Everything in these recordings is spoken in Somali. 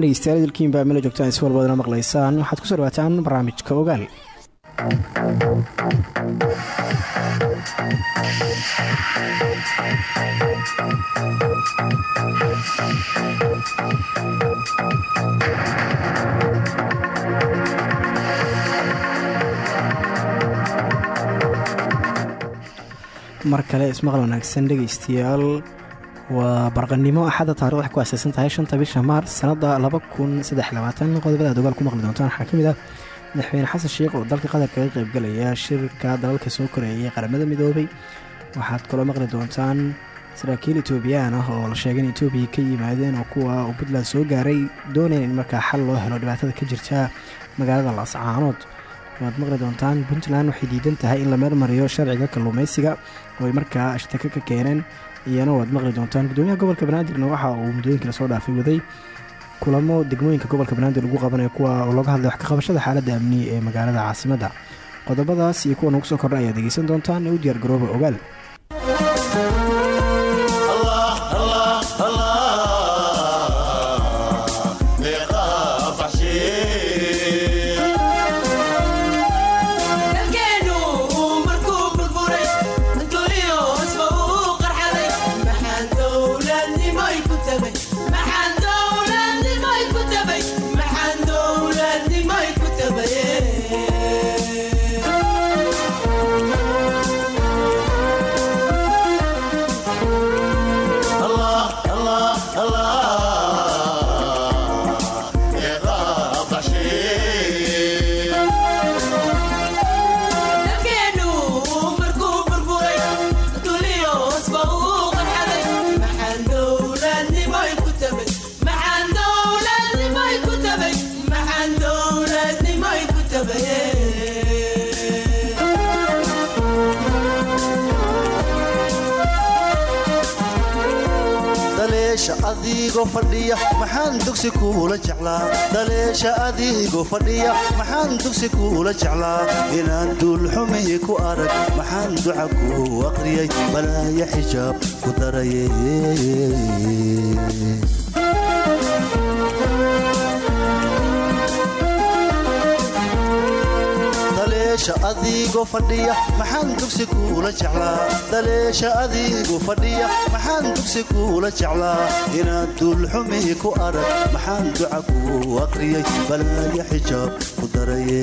wacan dhegeystayaal dalkiin baa mela joogtaan si walbaadna maqlaysaan. Waxaad ku soo dhawaataan barnaamijka ogaal. Mar kale ismaqal wanaagsan dhegeystayaal waa barqanimo axadda taarikh waxay ku aaseysan tahay shanta bisha maars kun qodobada aad ogaal ku maqli doontaan waxaa ka mid ah madaxweyne xasan sheikh oo dalka qatar kaga qeybgalaya shirka dalalka soo koreeyay qaramada midoobay. Waxaad kaloo maqli doontaan saraakiil etoobiyaan ah oo la sheegay in etoobiya ka yimaadeen oo kuwa uu puntland soo gaaray dooneen in markaa xal loo helo dhibaatada ka jirta magaalada laascaanood waad maqli doontaan puntland waxay diidan tahay in la meelmariyo sharciga kalluumeysiga oo ay markaa ashtaka ka keeneen iyana waad maqli doontaan gudoomiyaha gobolka banaadirna waxa uu muddooyinka la soo dhaafay waday kulamo degmooyinka gobolka banaadir lagu qabanayo kuwa oo looga hadlay wax ka qabashada xaaladda amni ee magaalada caasimadda qodobadaas iyo kuwa nagu soo kordha ayaad dhegeysan doontaan ee u diyaar garooba ogaal adigoo fadhiya maxaan dugsi kuula jeclaa? Daleesha adigoo fadhiya maxaan dugsi kuula jeclaa? Inaan duulxumi ku arag maxaan duca ku aqriyay? Balaaya xijaab ku daraye daleesha adigoo fadhiya maxaan dugsi kuula jeclaa? Daleesha adigoo fadhiya maxaan dugsi kuula jeclaa? Inaad duulxumi ku arag maxaan duca ku aqriyay? Balaaya xijaab ku daraye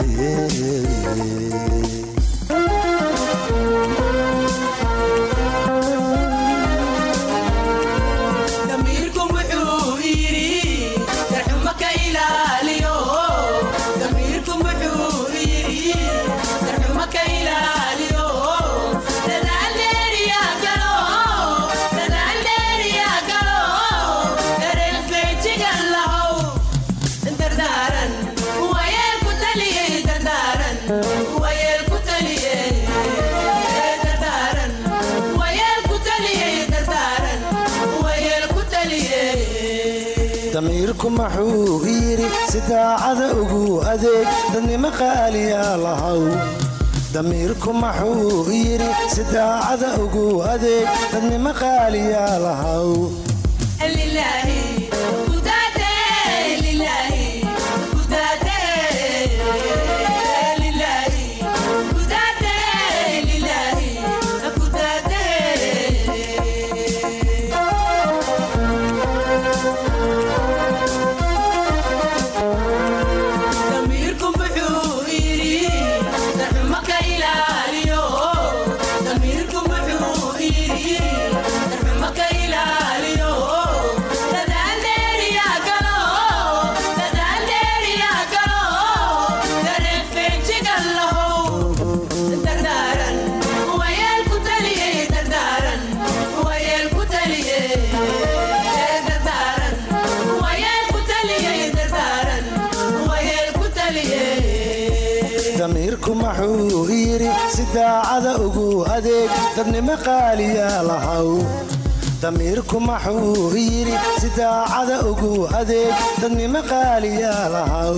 daacada ugu adeeg. Dadnimo qaaliyaa lahaw. Damiirku maxuu yidhi si ugu adeeg. Dadnimo qaaliyaa lahaw dadnimo qaaliyaa lahaw. Damiirku maxuu yidhi si daacada ugu adeeg. Dadnimo qaaliyaa lahaw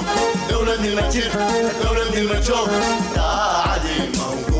المجوب دولة المجيد دولة المجوب لا عديم موجود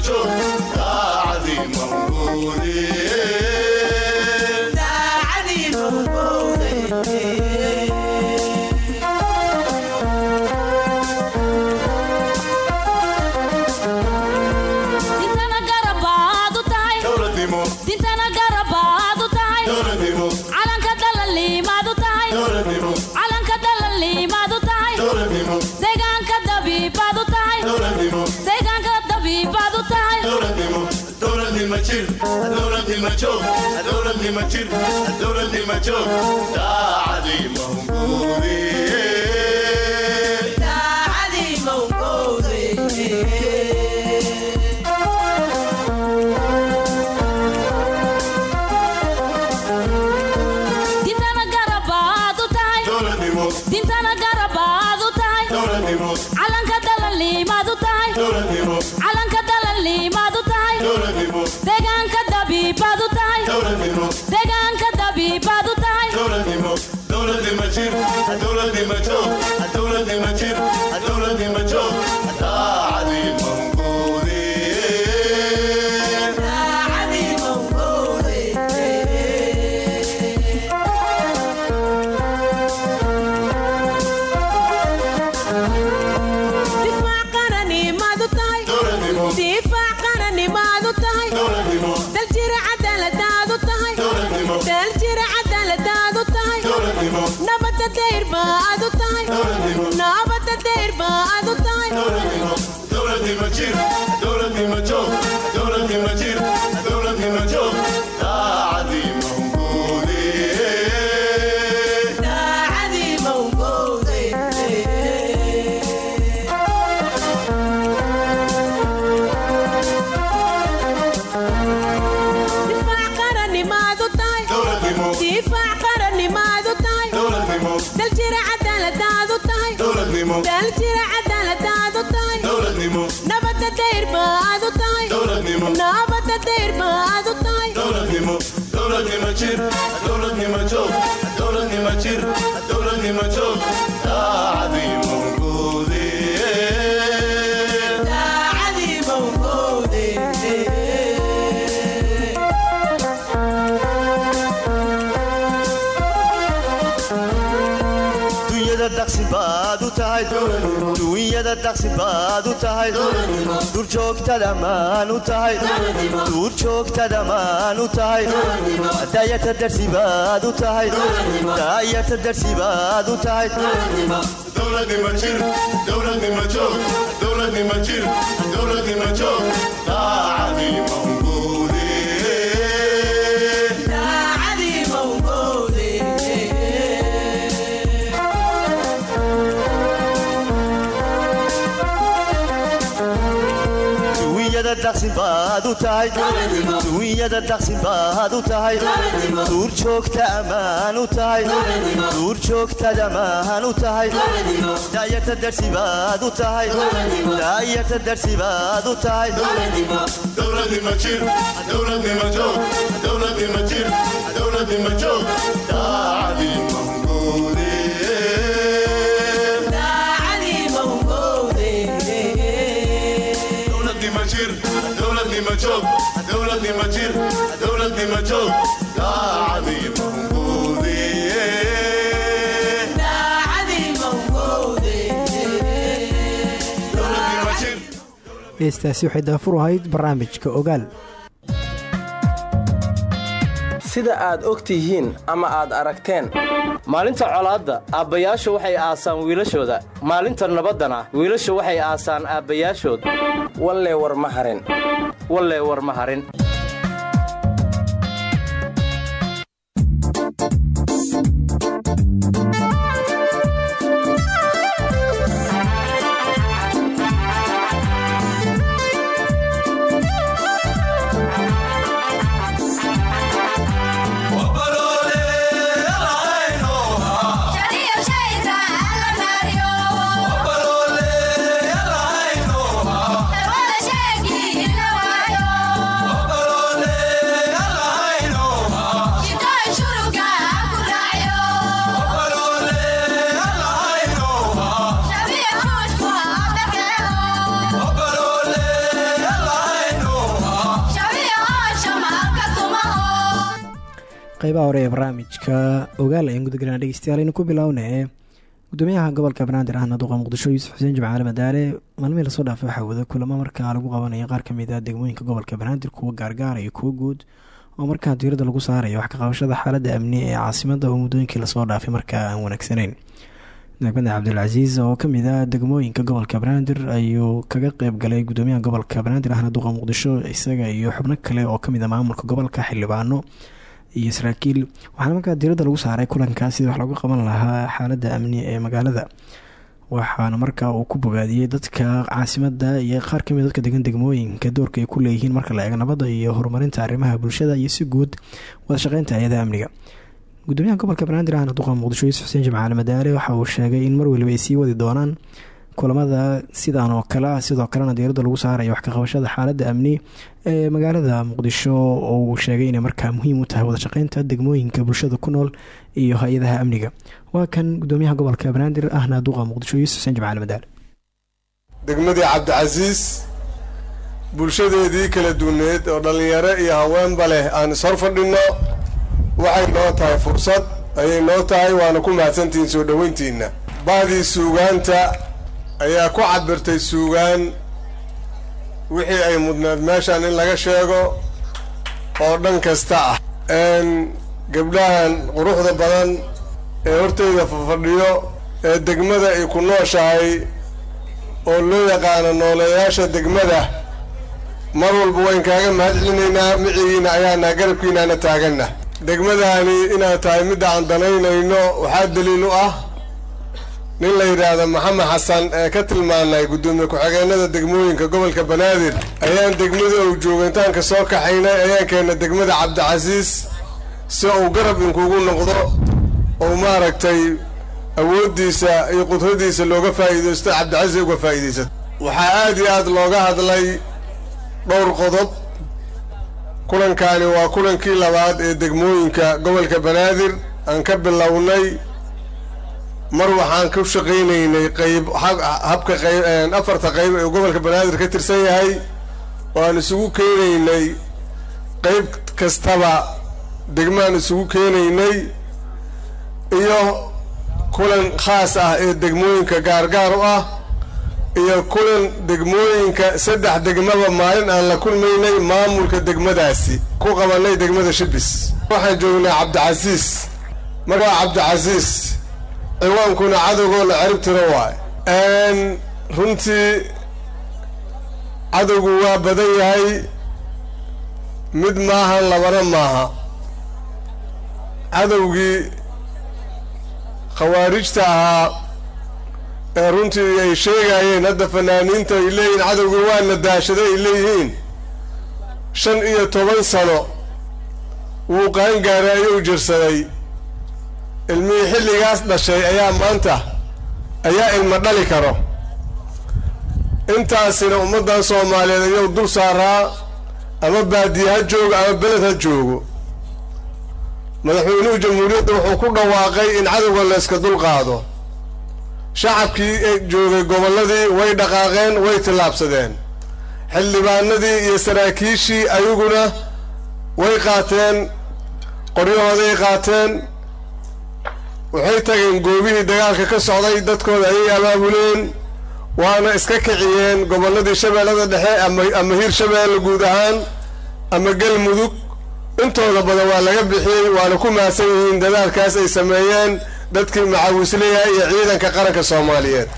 وجه عظيم الله dowladnima jir dowladnima joog daacadii mahmuudi دولة دي مجيب دولة دي مجوب dunyada daqsi u tahay durjoogtada maan u tahay joogta dhammaan u tahay daayarta darsi baad u tahay daayarta darsi baad u tahay dowladnima jir dowladnima joog dowladnima jir dowladnima joog daqsin baad u tahay duunyada daqsin baad u tahay duur joogta ammaan u tahay duur joogtad ammaan u tahay daayarta darsi baad u tahay daayarta darsi baad u tahay dowladnimo joog dowladnimo jir dowladnimo joog daacadii joog dowladnimo jir dowladnimo joog daacadii mahungoode dowladnimo jir heestaasi waxay daafur ahayd barnaamijka ogaal sida aad og tihiin ama aad aragteen. Maalinta colaadda aabbayaashu waxay aasaan wiilashooda. Maalinta nabaddana wiilashu waxay aasaan aabbayaashood wallee war ma harin. Wallee war ma harin hore ee barnaamijka ogaal ayaan gudagelinaa dhegeystayaal aynu ku bilownee gudoomiyaha gobolka banaadir ahna duqa muqdisho yuusuf xuseen jimcaale madaale. Maalmihii la soo dhaafay waxaa wada kulamo markaa lagu qabanaya qaar ka mid ah degmooyinka gobolka banaadir kuwa gaargaara iyo kuwa guud oo markaa diirada lagu saarayo wax ka qabashada xaalada amni ee caasimada oo muddooyinkii la soo dhaafay markaa aan wanaagsaneyn degmada cabdilcasiis oo ka mid ah degmooyinka gobolka banaadir ayuu kaga qeyb galay gudoomiyaha gobolka banaadir ahna duqa muqdisho isaga iyo xubno kale oo ka mid ah maamulka gobolka xildhibaano iyo saraakiil. Waxaana markaa diiradda lagu saaray kulankaas sidii wax loogu qaban lahaa xaaladda amni ee magaalada. Waxaana markaa uu ku bogaadiyey dadka caasimada iyo qaar ka mid dadka degan degmooyinka doorka ay ku leeyihiin marka la eego nabadda iyo horumarinta arrimaha bulshada iyo si guud wadashaqeynta hay'adaha amniga. Gudoomiyaha gobolka banaadir ahna duqa muqdisho yuusuf xuseen jimcaale madaale waxa uu sheegay in mar waliba ay sii wadi doonaan kulamada sidan oo kale sidoo kalena diiradda lagu saarayo wax ka qabashada xaaladda amni ee magaalada muqdisho oo sheegay inay markaa muhiim u tahay wadashaqeynta degmooyinka bulshada ku nool iyo hay'adaha amniga. Waa kan gudoomiyaha gobolka banaadir ahna duqa muqdisho yuusuf xuseen jimcaale madaale degmadii cabdicasiis bulshadeedii kala duwaneed oo dhallinyaro iyo haweenba leh aan ishor fadhinno waxay noo tahay fursad ayay noo tahay waana ku mahadsantihiin soo dhoweyntiinna bahdii suugaanta ayaa ku cabirtay suugaan wixii ay mudneed meeshan in laga sheego oo dhan kasta ah. Gabdhahan quruxda badan ee horteyda fafadhiyo ee degmada ay ku nooshahay oo loo yaqaano nooleyaasha degmada mar walba wayn kaaga mahad celinaynaa micigiina ayaana garabkiinaana taaganna. Degmadani inaad tahay midda aan danaynayno waxaa daliil u ah nin la yidhaahdo maxamed xasan ee ka tilmaanay guddoomiye ku-xigeenada degmooyinka gobolka banaadir. Ayaan degmada ou joogintaanka soo kaxaynay ayaan keena degmada cabdicasiis si uu garab inkugu noqdo. Oo maaragtay awooddiisa iyo qudradiisa looga faa'iidaysto cabdicasiis uga faa'iidaysato waxaa aad iyo aad looga hadlay dhowr qodob. Kulankaani waa kulankii labaad ee degmooyinka gobolka banaadir. Aan ka bilownay mar waxaan ku shaqaynaynay qayb habka qayb afarta qayb ee gobolka banaadir ka tirsan yahay. Oo isugu keenaynay qayb kastaba degmaan isugu keenaynay iyo kulan khaas ah ee degmooyinka gaargaar u ah iyo kulan degmooyinka saddex degmaba maalin aan la kulmaynay maamulka degmadaasi ku qabanay degmada shibis waxaan joognaa cabdicasiis. Markaa cabdicasiis ciwaankuna cadowgoo la cerib tiro waay runtii cadowgu waa badan yahay. Mid maaha labana maaha. Cadowgii khawaarijta ahaa ee runtii ay sheegayeen hadda fanaaniinta ay leeyihiin cadowgii waana daashaday ay leeyihiin. Shan iyo toban sano wuu qaangaaray ayuu jirsaday ilmihii xilligaas dhashay ayaa maanta ayaa ilma dhali karo. Intaasina ummaddan soomaaliyeed ayuu dul saaraa ama baadiye ha joogo ama beled ha joogo. Madaxweynuhu jamhuuriyadda wuxuu ku dhawaaqay in cadowga la yska dul qaado. Shacabkii joogay gobolladii way dhaqaaqeen way tillaabsadeen. Xildhibaanadii iyo saraakiishii ayaguna way qaateen qoryahooday qaateen waxay tageen goobihii dagaalka ka socday dadkooda ayay abaabuleen waana iska kiciyeen gobolladii shabeellada dhexe ama hir shabeelle guud ahaan ama galmudug intooda badan waa laga bixiyey waana ku mahadsan yihiin dadaalkaas ay sameeyeen dadkii macaawisleyaha iyo ciidanka qaranka soomaaliyeed.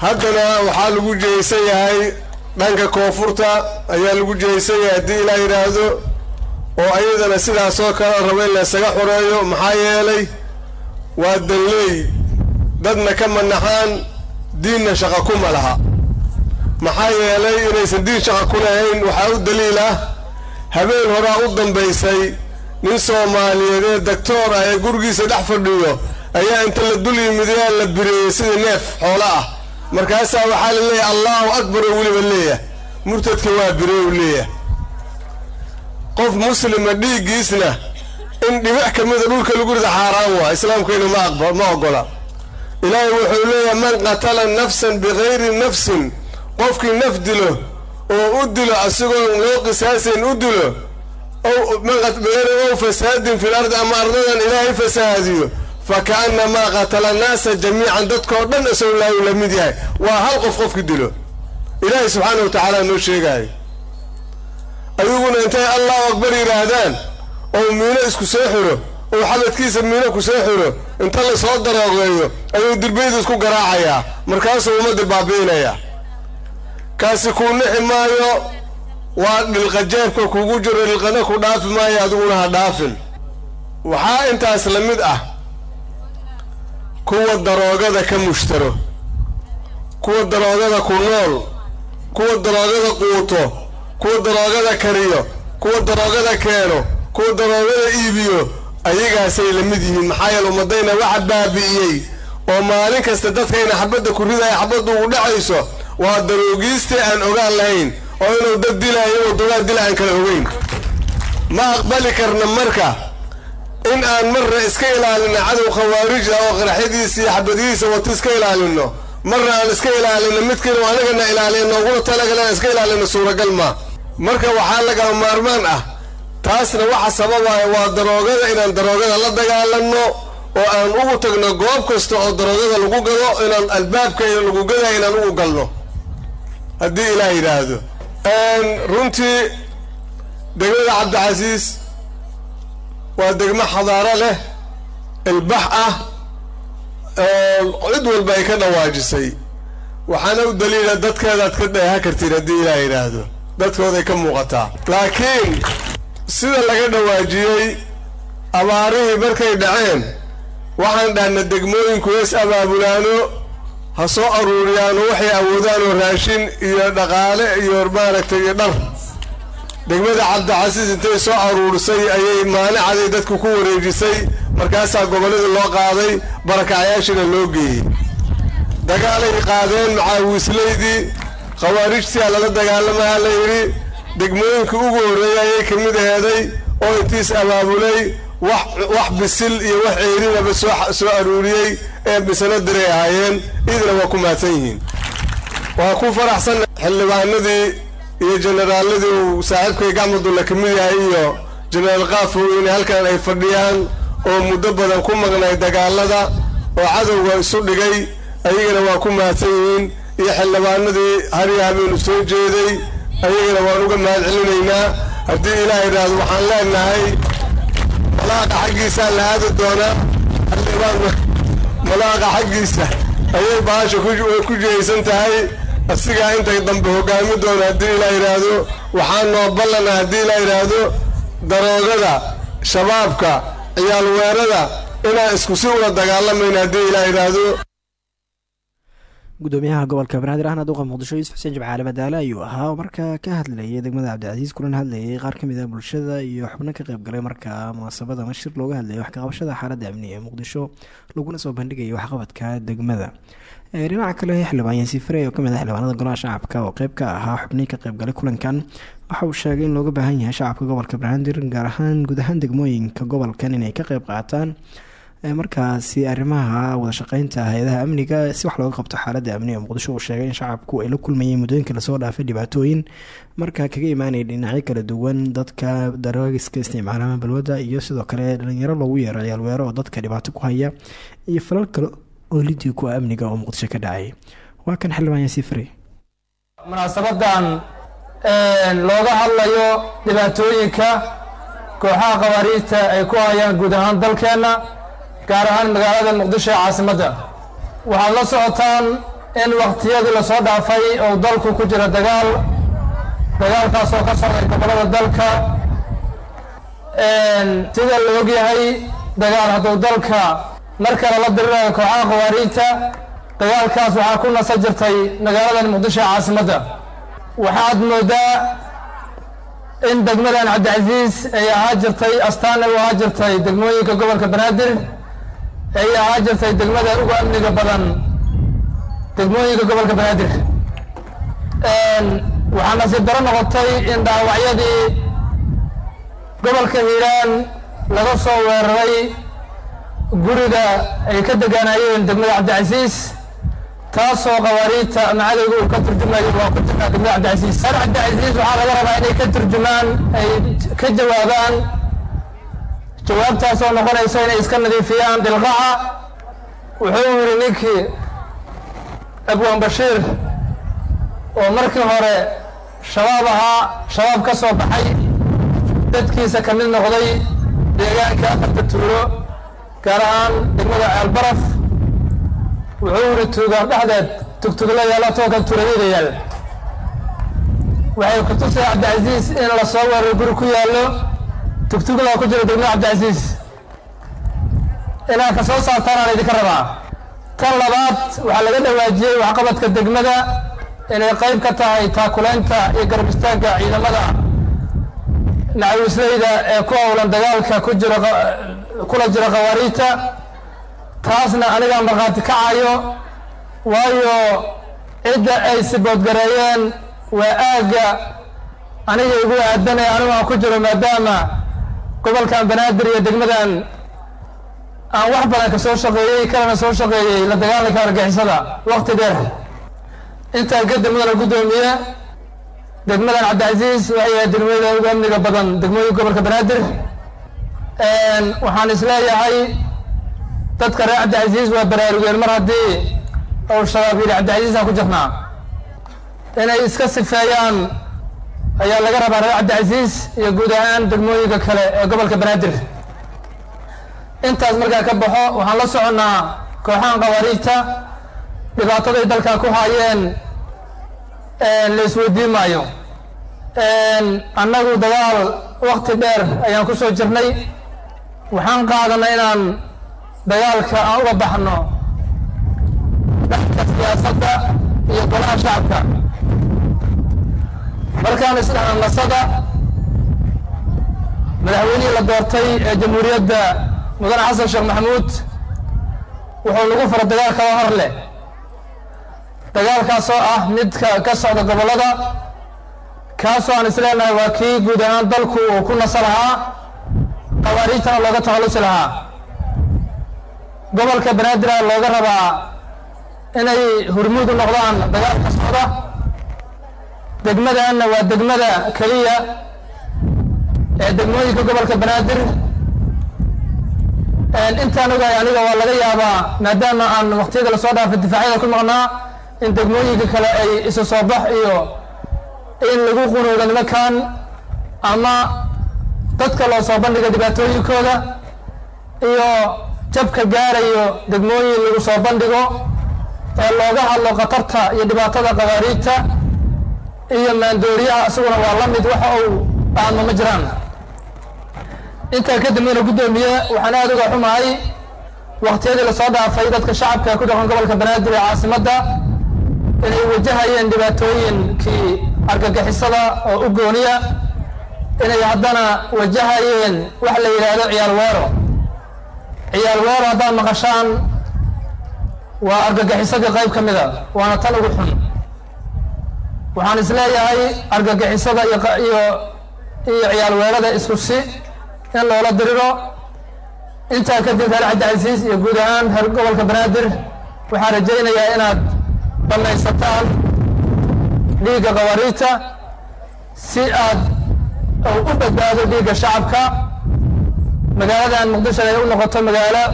Haddana waxaa lagu jihaysan yahay dhanka koonfurta ayaa lagu jihaysan yahay haddii ilaa yidhaahdo oo ayadana sidaasoo kale raba in laysaga xoreeyo maxaa yeelay waa danleey dadna ka manaxaan diinna shaqa kuma laha. Maxaa yeelay inaysan diin shaqa ku lahayn waxaa u daliil ah habeen horaa u dambaysay nin soomaaliyeed ee doctoor ah ee gurigiisa dhex fadhiyo ayaa inta la dul yimid yaa la bireeyey sidii neef xoolo ah. Markaasaa waxaa la leeyahay allahu akbar oo weliba leeyahay. Murtadka waa birey u leeyahay. Qof muslima dhiiggiisna in dhibic ka mida dhulka lagu rida xaaraan waa islaamkayna ma ma ogola ilaahay wuxuu leeyahay man qatala nafsan bikayri nafsin qofkii naf dilo oo u dilo asigoon loo qisaasayn u dilo ow fasaadin fil ardi ama ardadan ilaahay fasahaadiyo fa ka'annamaa qatala annaasa jamiican dadkoo dhan isagoo laayu la mid yahay. Waa hal qof qofki dilo. Ilaahay subxaana wa tacaala noo sheegaayo ayaguna intay allahu akbar yidhaahdaan oo miino isku soo xiro oo xabadkiisa miino ku soo xiro inta la soo daroogeeyo ayuu dirbaydu isku garaacayaa. Markaasuu ummadda baabi'inaya kaasi kuu nixi maayo waa dhilqa jeebka kugu jiro dhilqana ku dhaafi maayo adiguna ha dhaafin. Waxaa intaas la mid ah kuwa daroogada ka mushtaro kuwa daroogada ku nool kuwa daroogada quuto kuwa daroogada kariyo kuwa daroogada keeno kuwa daroogada iibiyo ayagaasay la mid yihiin. Maxaa yeele ummadayna waxa baabi'iyey oo maalin kasta dadkayna xabadda ku ridaya xabaddu ugu dhacayso waa daroogiiste aan ogaan lahayn oo inuu dad dilaayo inuu dogaan dila aan kala ogeyn. Ma aqbali karna marka in aan marna iska ilaalino cadow khawaarijda oo qaraxyadiisa iyo xabadihiisa wato iska ilaalino. Marna aan iska ilaalino midkiinu anagana ilaalino uguna talagala aan iska ilaalino suuragal maa marka waxaa lagama maarmaan ah taasna waxa sababaya waa daroogada inaan daroogada la dagaalanno oo aan ugu tagno goob kasta oo daroogada lagu gado inaan albaabka lagu gadayo inaan ugu galno. Haddii ilaah yidhaahdo. Runtii degmada cabdicasiis waa degmo xadaaro leh ilbax ah cid walba ay ka dhawaajisay. Waxaana u daliila dadkeedaad ka dheeha kartiin haddii ilaah yidhaahdo. Dadkooday ka muuqataa. Laakiin sida laga dhawaajiyey abaarihii markay dhaceen waxaan dhahna degmooyinku is abaabulaano ha soo aruuriyaano waxay awoodaan oo raashin iyo dhaqaale iyo maaragtay iyo dhar. Degmada cabdicasiis intay soo aruurisay ayay maanicaday dadku ku wareejisay markaasaa gobolladii loo qaaday barakacayaashina loo geeyey. Dagaalay qaadeen macaawiislaydii khawaarijtiaa lala dagaalamaha la yidhi degmooyinka ugu horreeyay ayay ka mid aheeday oo intiis abaabulay wax bisil iyo wax ceerinaba soo aruuriyey ee bisano diray ahaayeen idina waa ku mahadsan yihiin. Waa ku faraxsan xildhibaanadii iyo generaaladii uu saaxiibkay gacmadulla ka mid yahay iyo jenaraal kaafow inay halkan ay fadhiyaan oo muddo badan ku maqnay dagaalada oo cadowga isu dhigay ayagana waa ku mahadsan yihiin iyo xildhibaanadii hariya habeenu soo jeeday ayagana waan uga mahad celinaynaa haddii ilaah yidhaahdo waxaan leenahay malaaqa xaggiisaa la aadi doonaa. Malaaqa xaggiisa ayay bahasha ku jihaysan tahay. Asigaa intay dambe hogaami doona haddii ilaa yidhaahdo waxaa noo ballana haddii ilaa yidhaahdo daroogada shabaabka ciyaal weerada inaan isku si ula dagaalamayna haddii ilaa yidhaahdo gudoomiyaha gobolka banaadir ahna duqa muqdisho yuusuf xuseen jimcaale madaale ayuu ahaa oo markaa ka hadlayay degmada cabdicasiis kulana hadlayay qaar ka mid ah bulshada iyo xubno ka qeybgalay markaa munaasabada mashir looga hadlayay waxkaqabashada xaaladda amni ee muqdisho laguna soo bandhigayay waxqabadka degmada dhinaca kale xildhibaan yaasiin fare oo ka mid ah xildhibaanada golaha shacabka oo qeyb ka ahaa xubnihii ka qeybgalay kulankan waxa uu sheegay in looga baahan yahay shacabka gobolka banaadir gaar ahaan guud degmooyinka gobolkan inay ka qeyb qaataan markaasi arrimaha wadashaqeynta hay'adaha amniga si wax looga qabto xaaladda amni ee muqdisho uu sheegay in shacabku ay la kulmayeen muddooyinka la soo dhaafay dhibaatooyin. Markaa kaga imaanaya dhinacyo kala duwan dadka daraagiska isticmaalama balwadda iyo sidoo kale dhalinyaro loogu yeero ciyaalweero oo dadka dhibaato ku haya iyo falal kale oo lidii ku amniga oo muqdisho ka dhacay. Waa kan xildhibaan yaasiin fare munaasabadan looga hadlayo dhibaatooyinka kooxaha khawaariijta ay ku hayaan guud ahaan dalkeenna gaar ahaan magaalada muqdisho ee caasimadda waxaad la socotaan in wakhtiyadii la soo dhaafay oo dalku ku jira dagaal. Dagaalkaas oo ka socday gobollada dalka sida la ogyahay dagaal hadduu dalka mar kale la dirirayo kooxaha khawaariijta dagaalkaas waxaa ku nasa jirtay magaaladan muqdisho ee caasimadda waxaad moodaa in degmadan cabdicasiis ay ahaa jirtay astaan ay u ahaa jirtay degmooyinka gobolka banaadir ay ahaa jirtay degmada ugu amniga badan. Degmooyinka gobolka banaadir. Waxaa nasiib daro noqotay in dhaawacyadii gobolka hiiraan laga soo weeraray guriga ay ka degaanayeen degmada cabdicasiis taasoo khawaariijta ama uu ka turjumayo waa ku jirnaa degmada cabdicasiis. Reer cabdicasiis waxaa laga rabaa inay ka turjumaan ay ka jawaabaan jawaabtaas oo noqonaysa inay iska nadiifiyaan dilqaca wuxuu yidhi ninkii abwaan bashiir. Oo markii hore shabaab ahaa shabaab ka soo baxay dadkiisa ka mid noqday deegaanka afarta tuulo gaar ahaan degmada ceelbaraf wuxuu yidhi tuugaan dhexdeed tugtugla yaalla toonkan tuuladayda yaal. Waxay kutusay cabdicasiis in la soo weeray guri ku yaallo tugtugla ku jira degmada cabdicasiis. Inaan ka soo saartaan aan idinka rabaa. Tan labaad waxaa laga dhawaajiyey waxqabadka degmada inay qayb ka tahay taakulaynta iyo garab istaagga ciidamada nacawisleyda ee ku howlan dagaalka ku jira kula jira khawaariijta taasna anigaa markhaati kacayo waayo cidda ay siboodgareeyeen waa aagga. Aniga igu aadanaya anigu aan ku jiro maadaama gobolkan banaadir iyo degmadan aan wax badan ka soo shaqeeyey kalena soo shaqeeyey la dagaalanka argixisada wakti dheer. Intaa kadib mudana guddoomiye degmadan cabdicasiis waxay ahayd degmada ugu amniga badan degmooyinka gobolka banaadir. Waxaan is leeyahay dadka reer cabdicasiis waa baraarugeen mar haddii ou shabaab yidhi cabdicasiisaan ku jirnaa inay iska sifeeyaan ayaa laga rabaa reer cabdicasiis iyo guud ahaan degmooyinka kale ee gobolka banaadir. Intaas markaa ka baxo waxaan la soconnaa kooxahan khawaariijta dhibaataday dalkan ku haayeen la isweydiin maayo annagu dagaal wakti dheer ayaan ku soo jirnay. Waxaan qaadanay inaan dagaalka aan uga baxno. Dhanka siyaasadda iyo golaha shacabka markaan isdhaha nasada madaxweynihii la doortay ee jamhuuriyadda mudane xasan sheekh maxamuud wuxuu lagu fara dagaal kala hor leh. Dagaalkaas oo ah midka ka socda gobollada kaasoo aan isleenahay waa kii guud ahaan dalku uu ku nasa lahaa khawaariijtana looga takhallusi lahaa. Gobolka banaadir a looga rabaa inay hurmuud u noqdaan dagaalka socda degmadanna waa degmada keliya ee degmooyinka gobolka banaadir. Intaan ogahay aniga waa laga yaabaa maadaama aan waktiyada la soo dhaafay difaacyada ku maqnaa in degmooyinka kale ay isu soo bax iyo in lagu qunuudo nimankan ama dadka loo soo bandhiga dhibaatooyinkooda iyo jabka gaarayo degmooyin lagu soo bandhigo ee looga hadlo khatarta iyo dhibaatada khawaariijta iyo maandooriyaha isaguna waa la mid waxa uu aadma ma jiraan. Intaa kadib mudana guddoomiye waxaan aada uga xumahay waktiyadii la soo dhaafay dadka shacabka ku dhaqan gobolka banaadir ee caasimadda inay wajahayeen dhibaatooyinkii argagixisada oo u gooniya inay haddana wajahayeen wax la yidhaahdo ciyaal weero. Ciyaal weero haddaad maqashaan waa argagixisadii qayb ka mida waana tan ugu xun waxaan is leeyahay argagixisada iyo iyo ciyaal weerada isku si in loola diriro. Intaa kadib reer cabdicasiis iyo guud ahaan reer gobolka banaadir waxaan rajaynayaa inaad dhammaysataan dhiigga khawariita si aad u badbaado dhiigga shacabka. Magaaladan muqdisho ay u noqoto magaalo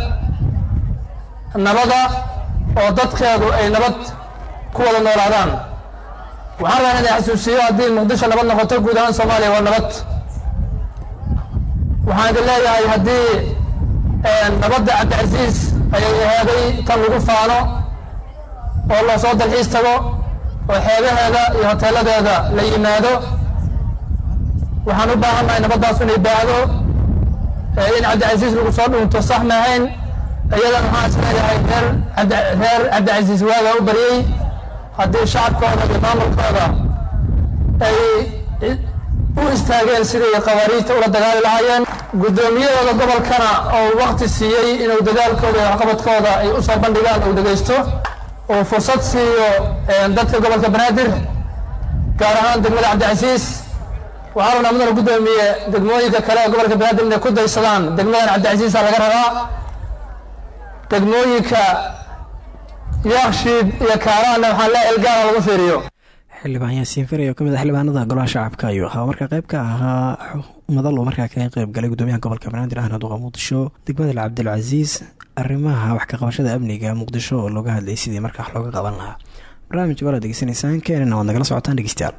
nabada oo dadkeedu ay nabad ku wada noolaadaan waxaan rabaa inay xasuusiyo haddii muqdisho nabad noqoto guud ahaan soomaaliya waa nabad. Waxaan idin leeyahay haddii nabadda cabdicasiis ayay ahaaday tan lagu faano oo loo dalxiis tago oo xeebaheeda iyo hoteeladeeda la yimaado waxaan u baahannahay nabaddaas inay baahdo in cabdicasiis lagu soo dhunto sax maahayn iyadan waxaan is leeyahay reer reer cabdicasiis waagaa u baryey haddii shacabkooda iyo maamulkooda ay u istaageen sidii khawariijta ula dagaali lahaayeen guddoomiyahooda gobolkana oo wakti siiyey inuu dadaalkooda iyo waxqabadkooda ay u soo bandhigaan uu dhegaysto uu fursad siiyo dadka gobolka banaadir gaar ahaan degmada cabdicasiis waxaa rabnaa mudana guddoomiye degmooyinka kale ee gobolka banaadir inay ku daysadaan degmadan cabdicasiisa laga rabaa. Degmooyinka yaakshiid iyo kaaraanna waxaan lea elgaana lagu fiiriyo xildhibaan yaasiin fere oo ka mid ah xildhibaanada golaha shacabka ayuu ahaa. Markaa qayb ka ahaa madal uu markaa kaga qayb galay gudoomiyaha gobolka banaadir ahna duqa muqdisho degmada cabdilcasiis arrimaha wax ka qabashada amniga muqdisho oo looga hadlayay sidii markaa wax looga qaban lahaa. Barnaamij waala degeysanaysaan keenana waad nagala socotaan dhegeystayaal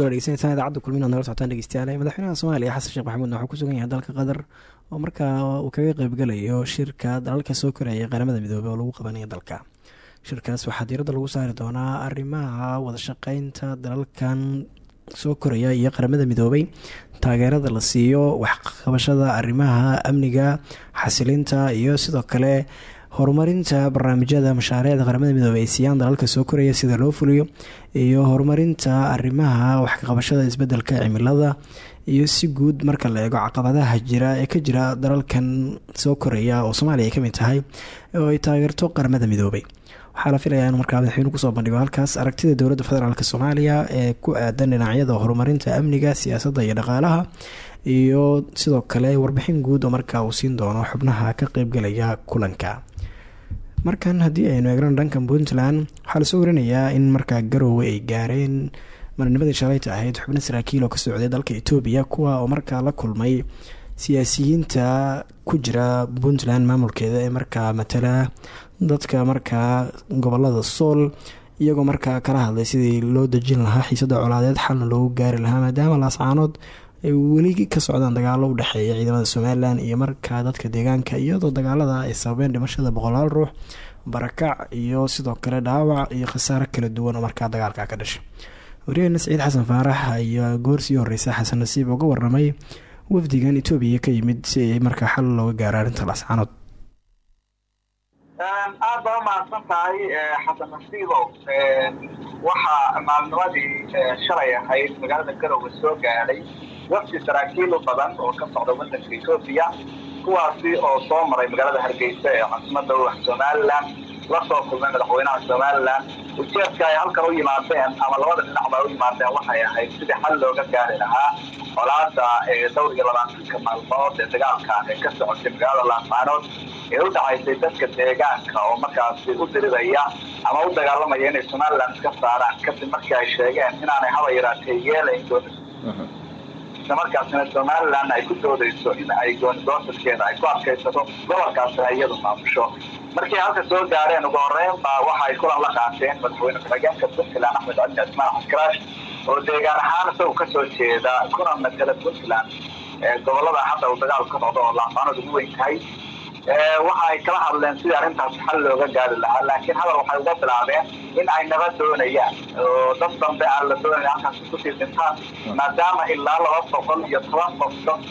barnamijka wala dhegeysanaysaan idaacadda kulmin ad nagala socotaan dhegeystayaal madaxweynaha soomaaliya xasan sheekh maxamuudna wuxuu ku sugan yahay dalka qatar oo markaa uu kaga qeybgalayo shirka dalalka soo koraya qaramada midoobey oo lagu qabanayo dalka. Shirkaas waxaa diiradda lagu saari doonaa arrimaha wadashaqeynta dalalkan soo koraya iyo qaramada midoobay taageerada la siiyo waxqabashada arrimaha amniga xasilinta iyo sidoo kale horumarinta barnaamijyada mashaariicda qaramada midoobey ay siiyaan dalalka soo koraya sida loo fuliyo iyo horumarinta arrimaha waxkaqabashada isbeddelka cimilada iyo si guud marka la eego caqabadaha jira ee ka jira dalalkan soo koraya oo soomaaliya ay ka mid tahay oo ay taageerto qaramada midoobey waxaa la filayaa inuu markaa madaxweynu ku soo bandhigo halkaas aragtida dowladda federaalk soomaaliya ee ku aadan dhinacyada horumarinta amniga siyaasadda iyo dhaqaalaha iyo sidoo kale warbixin guud oo markaa uu siin doono xubnaha ka qeybgalaya kulanka markan haddii aynu eegno dhankan puntland waxaa la soo warinayaa in markaa garoowe ay gaareen marnimadii shalayta ahayd xubno saraakiil oo ka socday dalka etoobiya kuwa oo markaa la kulmay siyaasiyiinta ku jira puntland maamulkeeda ee markaa matala dadka markaa gobollada sool iyagoo markaa kala hadlay sidii loo dejin lahaa xiisada colaadeed xalna loogu gaari lahaa maadaama laascaanood ay weli ka socdaan dagaalo u dhexeeya ciidamada somalilan iyo markaa dadka deegaanka iyadoo dagaalada ay sababeen dhimashada boqolaal ruux barakac iyo sidoo kale dhaawac iyo khasaaro kala duwan oo markaa dagaalka ka dhashay. Waryaheena saciid xasan faarax ayaa goor sii horeysa xasan nasiib uga waramay wafdigan etoobiya ka yimid si ay markaa xal looga gaaro arrinta laascaanood aad baa umahadsan tahay xasan nasiibow waxaa maalnimadii shalay ahayd magaalada garowe soo gaadhay wafdi saraakiil u badan oo ka socda wadanka etoobiya kuwaasi oo soo maray magaalada hargeysa ee caasimada wax somalilan la soo kulmay madaxweynaha somalilan ujeedka ay halkan u yimaadeen ama labada dhinacba u yimaadeen waxay ahayd sidii xal looga gaari lahaa colaada dhowr iyo labaatanka maalmood ee dagaalka ee ka socotay magaalada laascaanood ee u dhacaysay dadka deegaanka oo markaasi u diriraya ama u dagaalamaya inay somalilan iska saaraan. Kadib markii ay sheegeen inaanay haba yaraatee yeelayn doonin isla markaasina somalilan ay ku doodayso in ay goonidoosaskeeda ay ku adkaysato gobolkaasina iyadu maamusho markay halka soo gaareen ugu horeyn baa waxa ay kulan la qaateen madaxweyne ku-xigeenka puntland axmed cali cismaan xaskaraash oo deegaan ahaan isagu ka soo jeeda kuna matala puntland gobollada hadda uu dagaal ka noqdo oo laascaanood ugu weyn tahay waxa ay kala hadleen sidii arrintaas xal looga gaari lahaa laakiin hadal waxay uga bilaabeen in ay nabad doonayaan. Oo dad dambe aan la doonaya halkaas ku sii dhintaan maadaama ilaa laba boqol iyo toban qof dad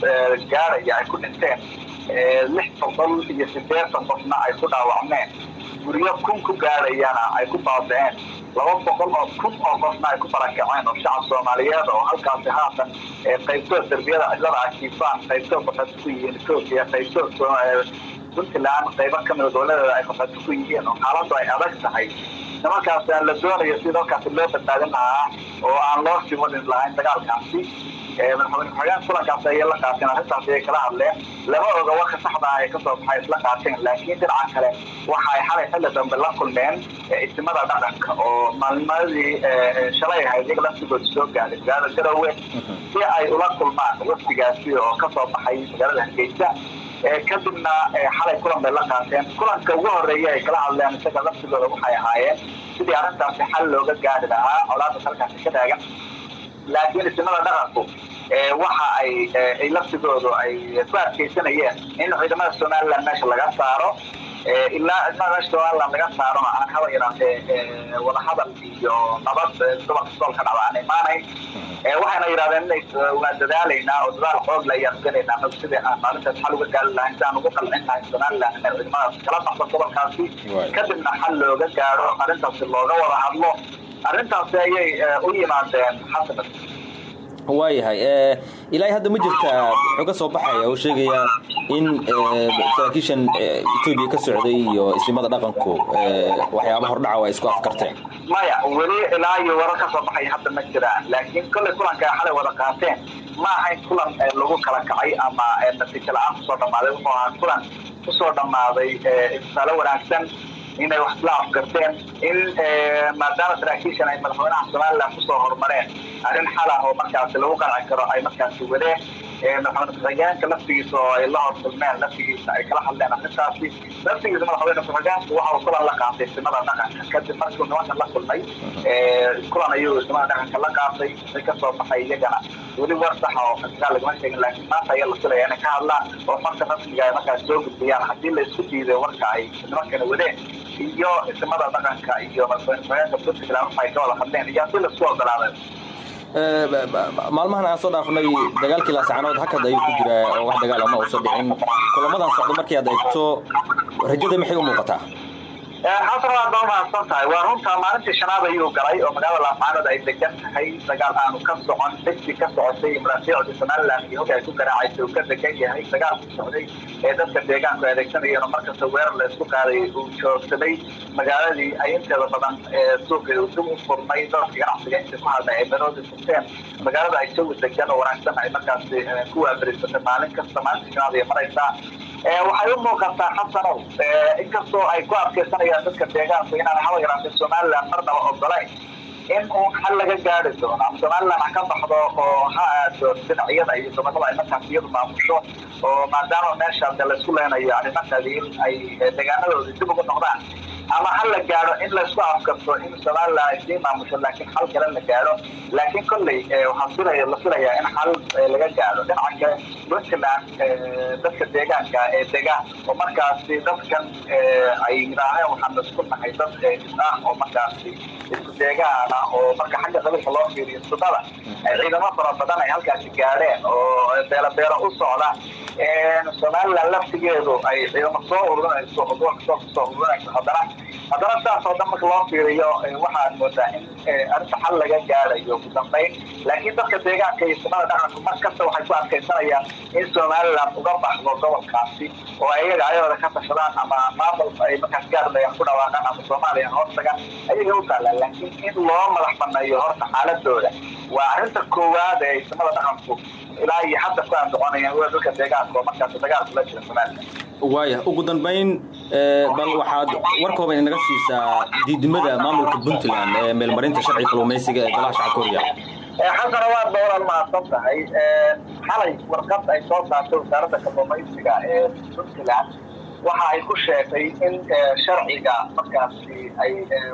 gaaraya ay ku dhinteen lix boqol iyo sideetan qofna ay ku dhaawacmeen. Guryo kun ku gaarayana ay ku baaba'een. Laba boqol oo kun oo qofna ay ku barakaceen oo shacab soomaaliyeed oo halkaasi haatan qaybtood derbiyada cidlada akiifaan qaybtood qaxooti ku yihiin etoobiya qaybtood puntland qaybo kamida gobolladeeda ay qaxooti ku yihiin oo xaaladdu ay adag tahay. Nimankaasi aan la doonayo si dalkaasi loo badbaadin lahaa oo aan loo sii wadin lahayn dagaalkaasi madaxweyne ku-xigeen kulankaas ayay la qaateen arrintaas ayay kala hadleen. Lama oga warka saxda ah ee ka soo baxay isla qaateen laakiin dhinaca kale waxa ay xalay xilli dambe la kulmeen isimada dhaqanka oo maalnimadii shalay ahayd iyaga laftigooda soo gaaday magaalada garowe. Si ay ula kulmaan wafdigaasi oo ka soo baxay magaalada hargeysa kadibna xalay kulan bay la qaateen. Kulanka ugu horreeya ay kala hadleen isaga laftigooda waxay ahaayeen sidii arrintaasi xal looga gaari lahaa colaada halkaasi ka taagan laakiin isimada dhaqanku waxa ay laftigoodu ay ku adkeysanayeen in ciidamada somaliland meesha laga saaro ilaa meesha somaliland laga saarona aan haba yaraatee wadahadal iyo nabad gobolka soolka dhacda aan imaanayn waxayna yidhahdeen inay waa dadaalaynaa oo dadaal xoog la ayaan gelaynaa sidii aan maalintaas xal uga gaari lahayn si ugu qalcin lahayn somaliland inay ciidamadaas kala baxdo gobolkaasi kadibna xal looga gaaro arrintaasi looga wada hadlo arrintaasi ayay u yimaadeen xasan waayahay ilaahay hadda ma jirtaa wuxuu ka soo baxaya? Oo sheegaya in saraakiishan etoobiya ka socday iyo islimada dhaqanku waxyaaba hordhaca ay isku afkarteen maya weli ilaa iyo warar ka soo baxaya hadda ma jiraan laakiin kolley kulanka ay xalay wada qaateen. Ma ahayn kulan lagu kala kacay ama natiijo la'aan ku soo dhammaaday wuxuu ahaa kulan ku soo dhammaaday tusaale wanaagsan inay wax isla afgarteen in maadaama saraakiishan ay madaxweynaha somaliland ku soo horumareen arrin xal ah oo markaasi lagu qanci karo ay markaasi wadeen madaxweyne ku-xigeenka laftigiisa oo ay la horkulmeen laftigiisa ay kala hadleen arrintaasi laftigiisa madaxweyne ku-xigeenku waxa uu kulan la qaatay simada dhaqanka kadib markuu nimanka la kulmay kulan ayuu simada dhaqanka la qaatay wixii ka soo baxay iyagana weli war saxa oo xaqiiqa lagama sheegin laakiin maanta ayaa la filaya inay ka hadlaan oo farka rasmiga ay markaas soo gudbiyaan haddii la isku diiday warka ay nimankana wadeen iyo isimada dhaqanka iyo waxay ka wada hadleen iyo haddii la isku ogolaaday maalmahan aan soo dhaafnay dagaalkii laascanood hakad ayuu ku jiraa oo wax dagaal ama uusan dhicin kulamadan socda markii aad eegto rajada maxay u muuqataa waad noo mahadsan tahay. Waa runta maalintii shanaad ayuu galay oo magaalada laascaanood ay degan tahay. Dagaal aanu ka socon degsi ka socotay maraafiicda somaliland iyo hoga ay ku garaacaysa uu ka degan yahay. Dagaalku socday ee dadka deegaanku ay adeegsanayeen markasta weerar la isku qaaday uu joogsaday. Magaaladii ay inteeda badan suuqii uu dib u furmay dadka ganacsiga inta ku hadlay ay meelooda furteen. Magaalada ay jawi degan oo wanaagsan ay markaasi ku waaberisatay maalin kasta. Maalintii shanaad ay maraysaa waxay u muuqataa xasanow inkastoo ay ku adkeysanayaan dadka deegaanku inaan haba yaraatay somaliland marnaba ogolayn in uun xal laga gaari doono. Ama somaliland ha ka baxdo oo ha aado dhinacyada iyo gobollada ay markaas iyadu maamusho oo maadaama meesha de laysku leenayo arrimahaadi in ay deegaanadoodii dib ugu noqdaan ama hal la gaadho in laysku afkarto in somaliland ay sii maamusho laakiin xal kale la gaadho. Laakiin kolley waxaa filaya la filayaa in xal laga gaadho. Dhinaca kale puntland dadka deegaanka ee degaan oo markaasi dadkan ay yidhaaheen waxaan isku nahay dad is-ah oo markaasi isku deegaana oo marka xagga qabiilka loo fiiriyo sudada ciidamo fara badan ay halkaasi gaadheen oo beelo u socda somaliland laftigeedu ay ciidamo soo ururinayso haddana haddana saas oo dhan marka loo fiiriyo waxaad moodaa in arrinta xal laga gaarayo ugu dambeyn. Laakiin dadka deegaanka iyo simada dhaqanku mar kasta waxay ku adkaysanayaan in somaliland uga baxdo gobolkaasi oo ayaga ayadooda ka tashadaan ama maamul ay markaas gaarlayaan ku dhawaaqaan ama soomaaliya hoos tagaan ayaga u taalaan laakiin in loo madax baneeyo horta xaaladooda. Waa arrinta koowaad ee simada dhaqanku ilaa iyo hadda ku andoconayaan waa dadka deegaanka oo markaas dagaal kula jira somaliland waaya ugu dambayn bal waxaad war kooban inaga siisaa diidmada maamulka puntland ee meelmarinta sharci kalluumaysiga ee golaha shacabka horyaala xasana waad badan mahadsan tahay xalay warqad ay soo saartay wasaaradda kalluumaysiga ee puntland waxa ay ku sheegtay in sharciga markaasi ay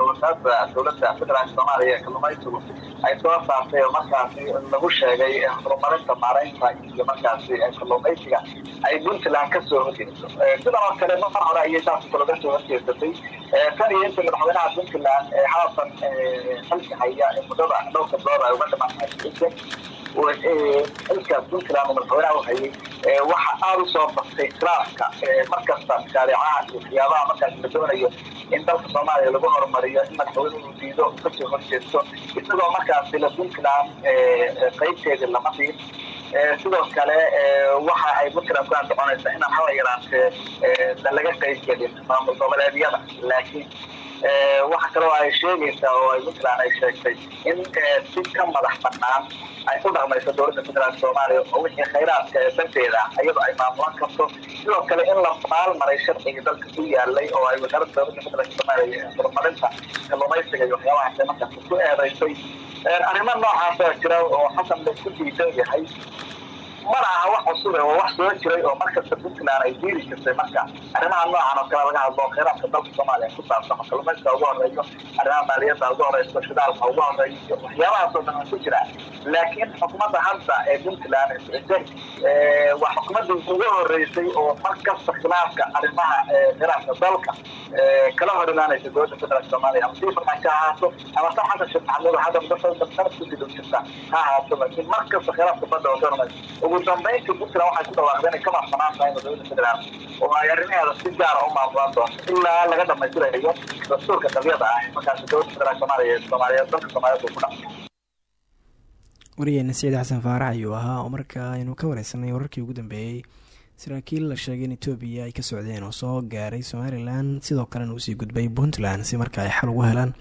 wasaaradda dowladda federaalk soomaaliya ee kalluumaysigu ay soo saartay oo markaasi lagu sheegay horumarinta maaraynta iyo markaasi kalluumaysiga ay puntland ka soo horjeedo. Sidan oo kale mar hore ayay taasi kalaga soo horjeedsatay tan iyo inta madaxweynaha puntland haatan xilka haya ee muddada dhowrka bilood ay uga dhiman xilka puntland madaxweynaha u hayay waxa aada u soo bastay khilaafka markasta mashaariicaha iyo waxyaabaha markaas la doonayo in dalka soomaaliya lagu horumariyo in madaxweynuhu diido ka soo horjeesto isagoo markaasi la puntland qeybteedii lama siin sidoo kale waxa ay puntland ku andoconaysaa inaan haba yaraatee laga gelin maamul goboleedyada. Laakiin waxa kaloo ay sheegaysaa oo ay puntland ay sheegtay in si ka madax banaan ay u dhaqmayso dowladda federaalk soomaaliya oo wixii khayraadka ee danteeda iyadoo ay maamulan karto. Sidoo kale in la maalmaray sharciga dalka ku yaalay oo ay wasaaradda dowladda federaalk soomaaliya horumarinta kalluumaysiga iyo waxyaabaha markaas ku eedaysay. Arrimo noocaas oo jira oo xasan la isku diidan yahay mana aha wax cusub oo wax soo jiray oo markasta puntland ay diiri jirtay marka arrimaha noocan oo kale laga hadlo khayraadka dalka soomaaliya ku saabsan oo kalluumaysiga ugu horeeyo arrimaha maaliyadda ugu horeyso shidaalka ugu horeeyo iyo waxyaabahaas oo dhan ku jiraan laakiin xukuumadda hadda ee puntland ee waa xukuumaddii ugu horeysay oo markasta khilaafka arrimaha khayraadka dalka kala hor imaanaysa dowladda federaalk soomaaliya ama sii ha ahaato ama tan xasan sheekh maxamuud hadda muddo sanad ku didhow jirta ha ahaato laakiin markasta khilaafka badda oo ka hormaysa ugu dambeyntii puntland waxay ku dhawaaqday inay ka marsanaan tahay dowladda federaalk oo ay arrimaheeda si gaara u maamulaan doonto ilaa laga dhamaystirayo dastuurka qabyada ah markaasi dowladda federaalk soomaaliya ee soomaaliyeed dalka soomaaliyeed uu ku dhaqmay wariyeena siciid xasan faarax ayuu ahaa oo markaa aynu ka wareysanay wararkii ugu dambeeyey saraakiil la sheegay in etoobiya ay ka socdeen oo soo gaaray somalilan sidoo kalena uusii gudbay puntland si marka ay xal ugu helaan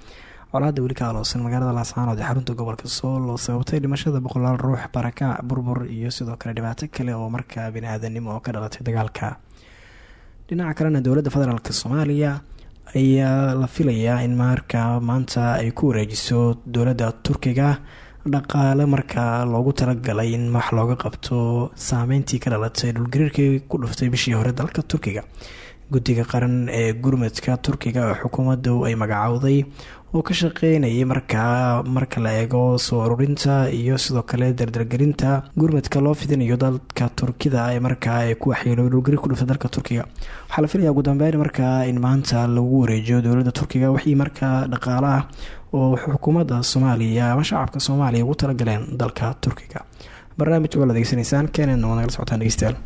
colaadda weli ka aloosan magaalada laascaanood ee xarunta gobolka sool oo sababtay dhimashada boqolaal ruux barakac burbur iyo sidoo kale dhibaato kale oo markaa bini-aadanimo oo ka dhalatay dagaalka. Dhinaca kalena dowladda federaalk soomaaliya ayaa la filayaa in markaa maanta ay ku wareejiso dowladda turkiga dhaqaale markaa loogu talagalay in wax looga qabto saameyntii ka dhalatay dhulgariirkii ku dhuftay bishii hore dalka turkiga. Guddiga qaran ee gurmadka turkiga oo xukuumaddu ay magacowday oo ka shaqeynayay markaa marka la eego soo ururinta iyo sidoo kale dardargelinta gurmadka loo fidinayo dalka turkida ee markaa ay ku waxyeelo dhulgariir ku dhuftay dalka turkiga. Waxaa la filaya ugu dambeyn markaa in maanta lagu wareejiyo dowladda turkiga wixii markaa dhaqaale ah oo xukuumadda soomaaliya ama shacabka soomaaliya ugu talagaleen dalka turkiga. Barnaamij waa la degeysanaysaan kenen waa nagala socotaan dhegeystayaal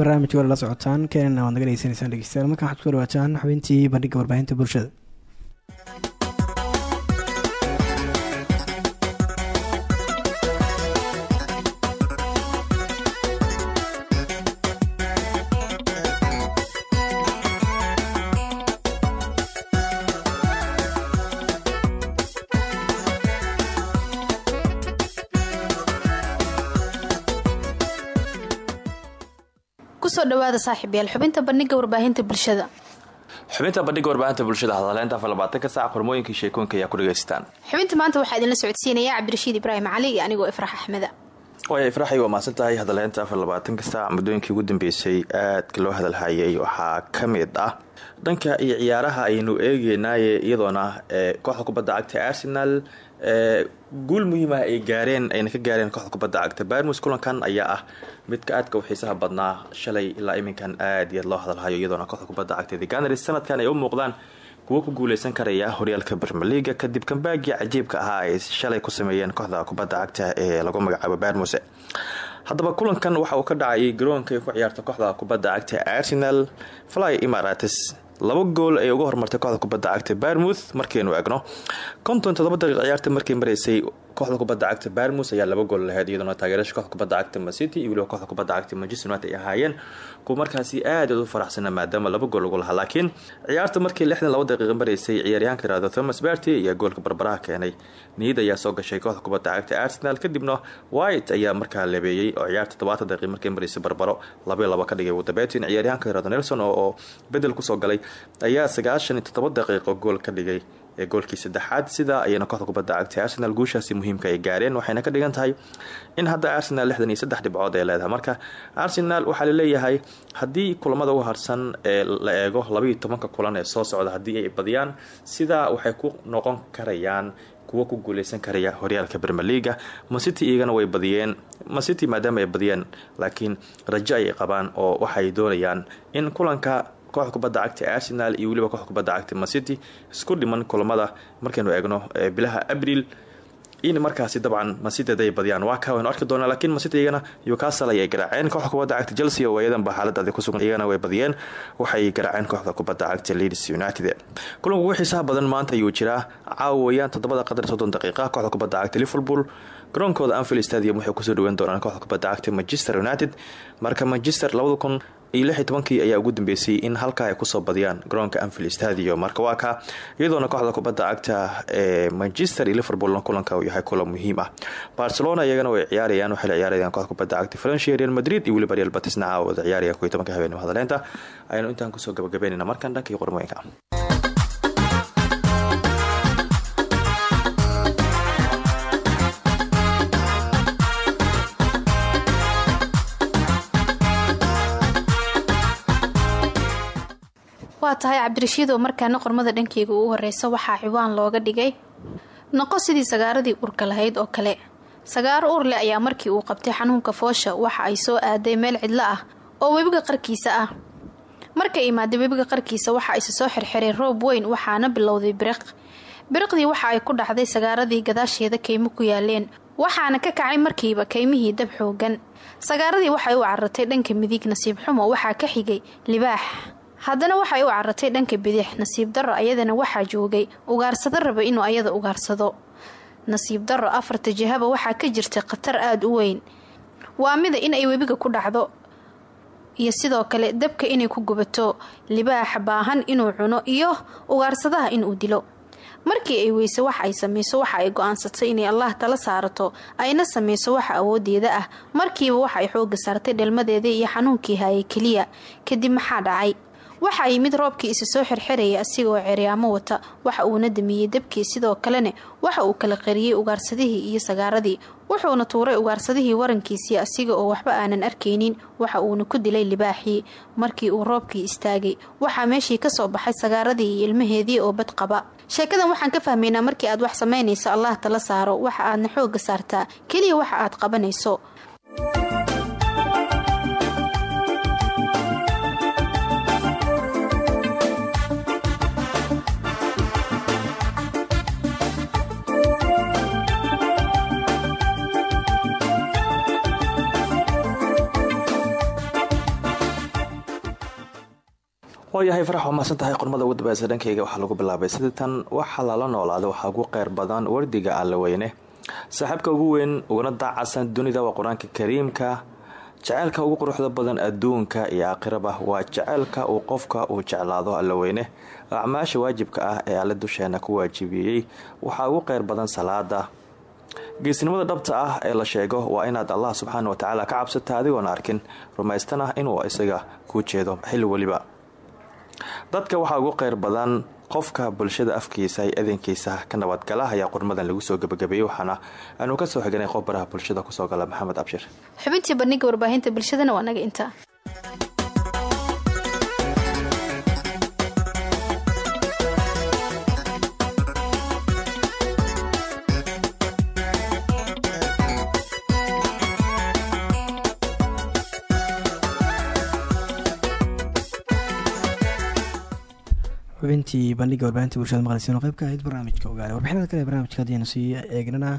barnaamij waa la socotaan keenana waad naga dhegeysanaysaan dhegeystayaal. Markan waxaad ku soo dhawaataan xubintii bandhigga warbaahinta bulshada dhawaada saaxiibyaal xubinta bandhiga warbaahinta bulshada. Xubinta bandhiga warbaahinta bulshada hadaleynta afar labaatanka saac qormooyinkii sheekooyinka ayaa ku dhagaystaan xubinta maanta waxaa idinla socodsiinaya cabdirashiid ibraahim cali iyo anigoo ifrax axmeda waaya ifraxay waa mahadsan tahay hadaleynta afar labaatanka saac muddooyinkii ugu dambeysay aadka loo hadalhayay waxaa ka mid ah. Dhanka iyo ciyaaraha aynu eegeynaaye iyadoona kooxda kubadda cagta arsenal guul muhiim ah ay gaareen ayna ka gaareen kooxda kubadda cagta. Barmus kulankan ayaa ah midka aadka u xiisaha badnaa shalay ilaa iminkan aad iyo aad loo hadalhayo iyadoona kooxda kubadda cagta the ganars sanadkan ay u muuqdaan kuwo ku guuleysan karaya horyaalka bermeliga kadib kambaagii cajiibka ahaa ay shalay ku sameeyeen kooxda kubadda cagta ee lagu magacaabo barmuse haddaba kulankan waxa uu ka dhacayay garoonka ay ku ciyaarta kooxda kubadda cagta arsenal fly imarates laba gool ay uga hormartay kooxda kubadda cagta barmouth markaynu egno konton todoba daqiiq ciyaarta markay maraysay kooxda kubadda cagta barmus ayaa laba gool lahayd iyadoona taageerasha kooxda kubadda cagta macity iyo weliba kooxda kubadda cagta manchester united ay ahaayeen. Kuwa markaasi aad u faraxsana maadaama laba gool lagu lahaa laakiin ciyaarta markii lixdan laba maraysay ciyaaryahanka yiraahdo thomas berty iyo goolka barbaraha keenay. Niyad ayaa soo gashay kooxda kubadda cagta arsenal kadibna white ayaa markaa labeeyey oo ciyaarta todobaatan daqiiq markay maraysay barbaro laba laba ka dhigay wadabetin ciyaaryahanka yiraahdo nelson oo bedel ku soo galay ayaa sagaashan iyo toddoba daqiiqo gool ka dhigay ee goolkii saddexaad sidaa ayayna kooxda kubadda cagtay arsenal guushaasi muhiimka ay gaareen waxayna ka dhigan tahay in hadda arsenal lixdan iyo saddex dhibcood ay leedahay. Marka arsenal waxaa la leeyahay haddii kulamada u harsan ee la eego labaiyo tobanka kulan ee soo socda haddii ay badiyaan sidaa waxay ku noqon karayaan kuwo ku guuleysan karaya horyaalka bermeliga macity iyagana way badiyeen macity maadaama ay badiyeen laakiin rajo ayay qabaan oo waxay doonayaan in kulanka kooxda kubadda cagta arsenal iyo weliba kooxda kubadda cagta macity isku dhiman kulamada markaynu eegno bilaha abril. In markaasi dabcan macity haday badiyaan. Waa ka waynu arki doonaa laakiin macity iyagana newcastle ayay garaaceen. Kooxda kubadda cagta chelsea oo iyadanba xaaladaadi kusugan iyagana way badiyeen. Waxay garaaceen kooxda kubadda cagta leeds united. Kulanka ugu xiisaha badan maanta ayuu jiraa. Caawayaan toddobada qadar soddon daqiiqa kooxda kubadda cagta liverpool. Garoonkooda anfield stadium waxay ku soo dhaween doonaan kooxda kubadda cagta manchester united. Marka manchester labada kun iyo lix iyo ayaa ugu dambeysay in halkaa ay ku soo badiyaan garoonka anfield stadium. Marka waa ka iyadoona kooxda kubadda cagta ee manchester iyo liverpoolna kulanka uu yahay kulan muhiim ah. Barcelona iyagana way ciyaarayaan waxay la ciyaarayaan kooxda kubadda cagta francia real madrid iyo weliba real wada ciyaarayaan kuiyo tobanka habeenimo hadaleynta ayaynu intaan ku soo gabagabeynayna markan dhankii qormooyinka waa tahay cabdirashiidoo markaana qormada dhankeyga uu horeysa waxaa ciwaan looga dhigay. Noqo sidii sagaaradii urka lahayd oo kale. Sagaaro urle ayaa markii uu qabtay xanuunka foosha waxa ay soo aaday meel cidlo ah oo webiga qarkiisa ah. Markay imaaday webiga qarkiisa waxa ayse soo xirxiray roob weyn waxaana bilowday biriq biriqdii waxa ay ku dhacday sagaaradii gadaasheeda kaymo ku yaaleen waxaana ka kacay markiiba kaymihii dab xoogan sagaaradii waxay u carartay dhanka midig nasiib xumo waxaa ka xigay libaax haddana waxay u carartay dhanka bidix nasiib darro ayadana waxaa joogay ugaarsado raba inuu ayada ugaarsado nasiib darro afarta jihaba waxaa ka jirta khatar aada u weyn. Waa mida in ay webiga ku dhacdo iyo sidoo kale dabka inay ku gubato libaaxa baahan inuu cuno iyo ugaarsadaha inuu dilo. Markii ay weyse wax ay samayso waxa ay go'aansatay inay allah tala saarato ayna samayso waxa awoodeeda ah. Markiiba waxa ay xooga saartay dhelmadeedii iyo xanuunkii haayay keliya. Kadib maxaa dhacay waxaa yimid roobkii isa soo xirxiraya asigoo ceryaamo wata. Waxa uuna damiyey dabkii sidoo kalena. Waxa uu kala qariyey ugaarsadihii iyo sagaaradii. Wuxuuna tuuray ugaarsadihii warankiisii asiga oo waxba aanan arkaynin. Waxa uuna ku dilay libaaxii. Markii uu roobkii istaagay waxaa meeshii ka soo baxay sagaaradii iyo ilmaheedii oo bad qaba sheekadan waxaan ka fahmaynaa markii aad wax samaynayso allah tala saaro. Waxa aadna xooga saartaa. Keliya waxa aad qabanayso waayahay farax waa mahadsan tahay qormada ugu dambaysa dhankeyga. Waxaa lagu bilaabay sida tan waxa lala noolaada waxaa ugu qeyr badan wardiga alle weyne. Saaxiibka ugu weyn uguna daacasan dunida waa qur'aanka kariimka. Jaceylka ugu quruxda badan adduunka iyo aakhiraba waa jaceylka uu qofka uu jeclaado allaweyne acmaasha waajibka ah ee alle dusheena ku waajibiyey waxaa ugu qeyr badan salaada. Geesnimada dhabta ah ee la sheego waa inaad allah subxaana wa tacaala ka cabsata adigoona arkin rumaystana inuu isaga kuu jeedo xilli weliba dadka waxaa ugu qeyr badan qofka bulshada afkiisa iyo edankiisa ka nabadgala ayaa qurmadan lagu soo gabagabeeyey waxaana aanu ka soo xiganay qof baraha bulshada ku soo gala maxamed abshir. Xubintii bandhiga warbaahinta bulshadana waa naga intaa xubintii bandhiga warbaahinta bulshada maqleysan oo qayb ka ahayd barnaamijka ogaale warbixinada kale ee barnaamijka haddiinu sii eegnana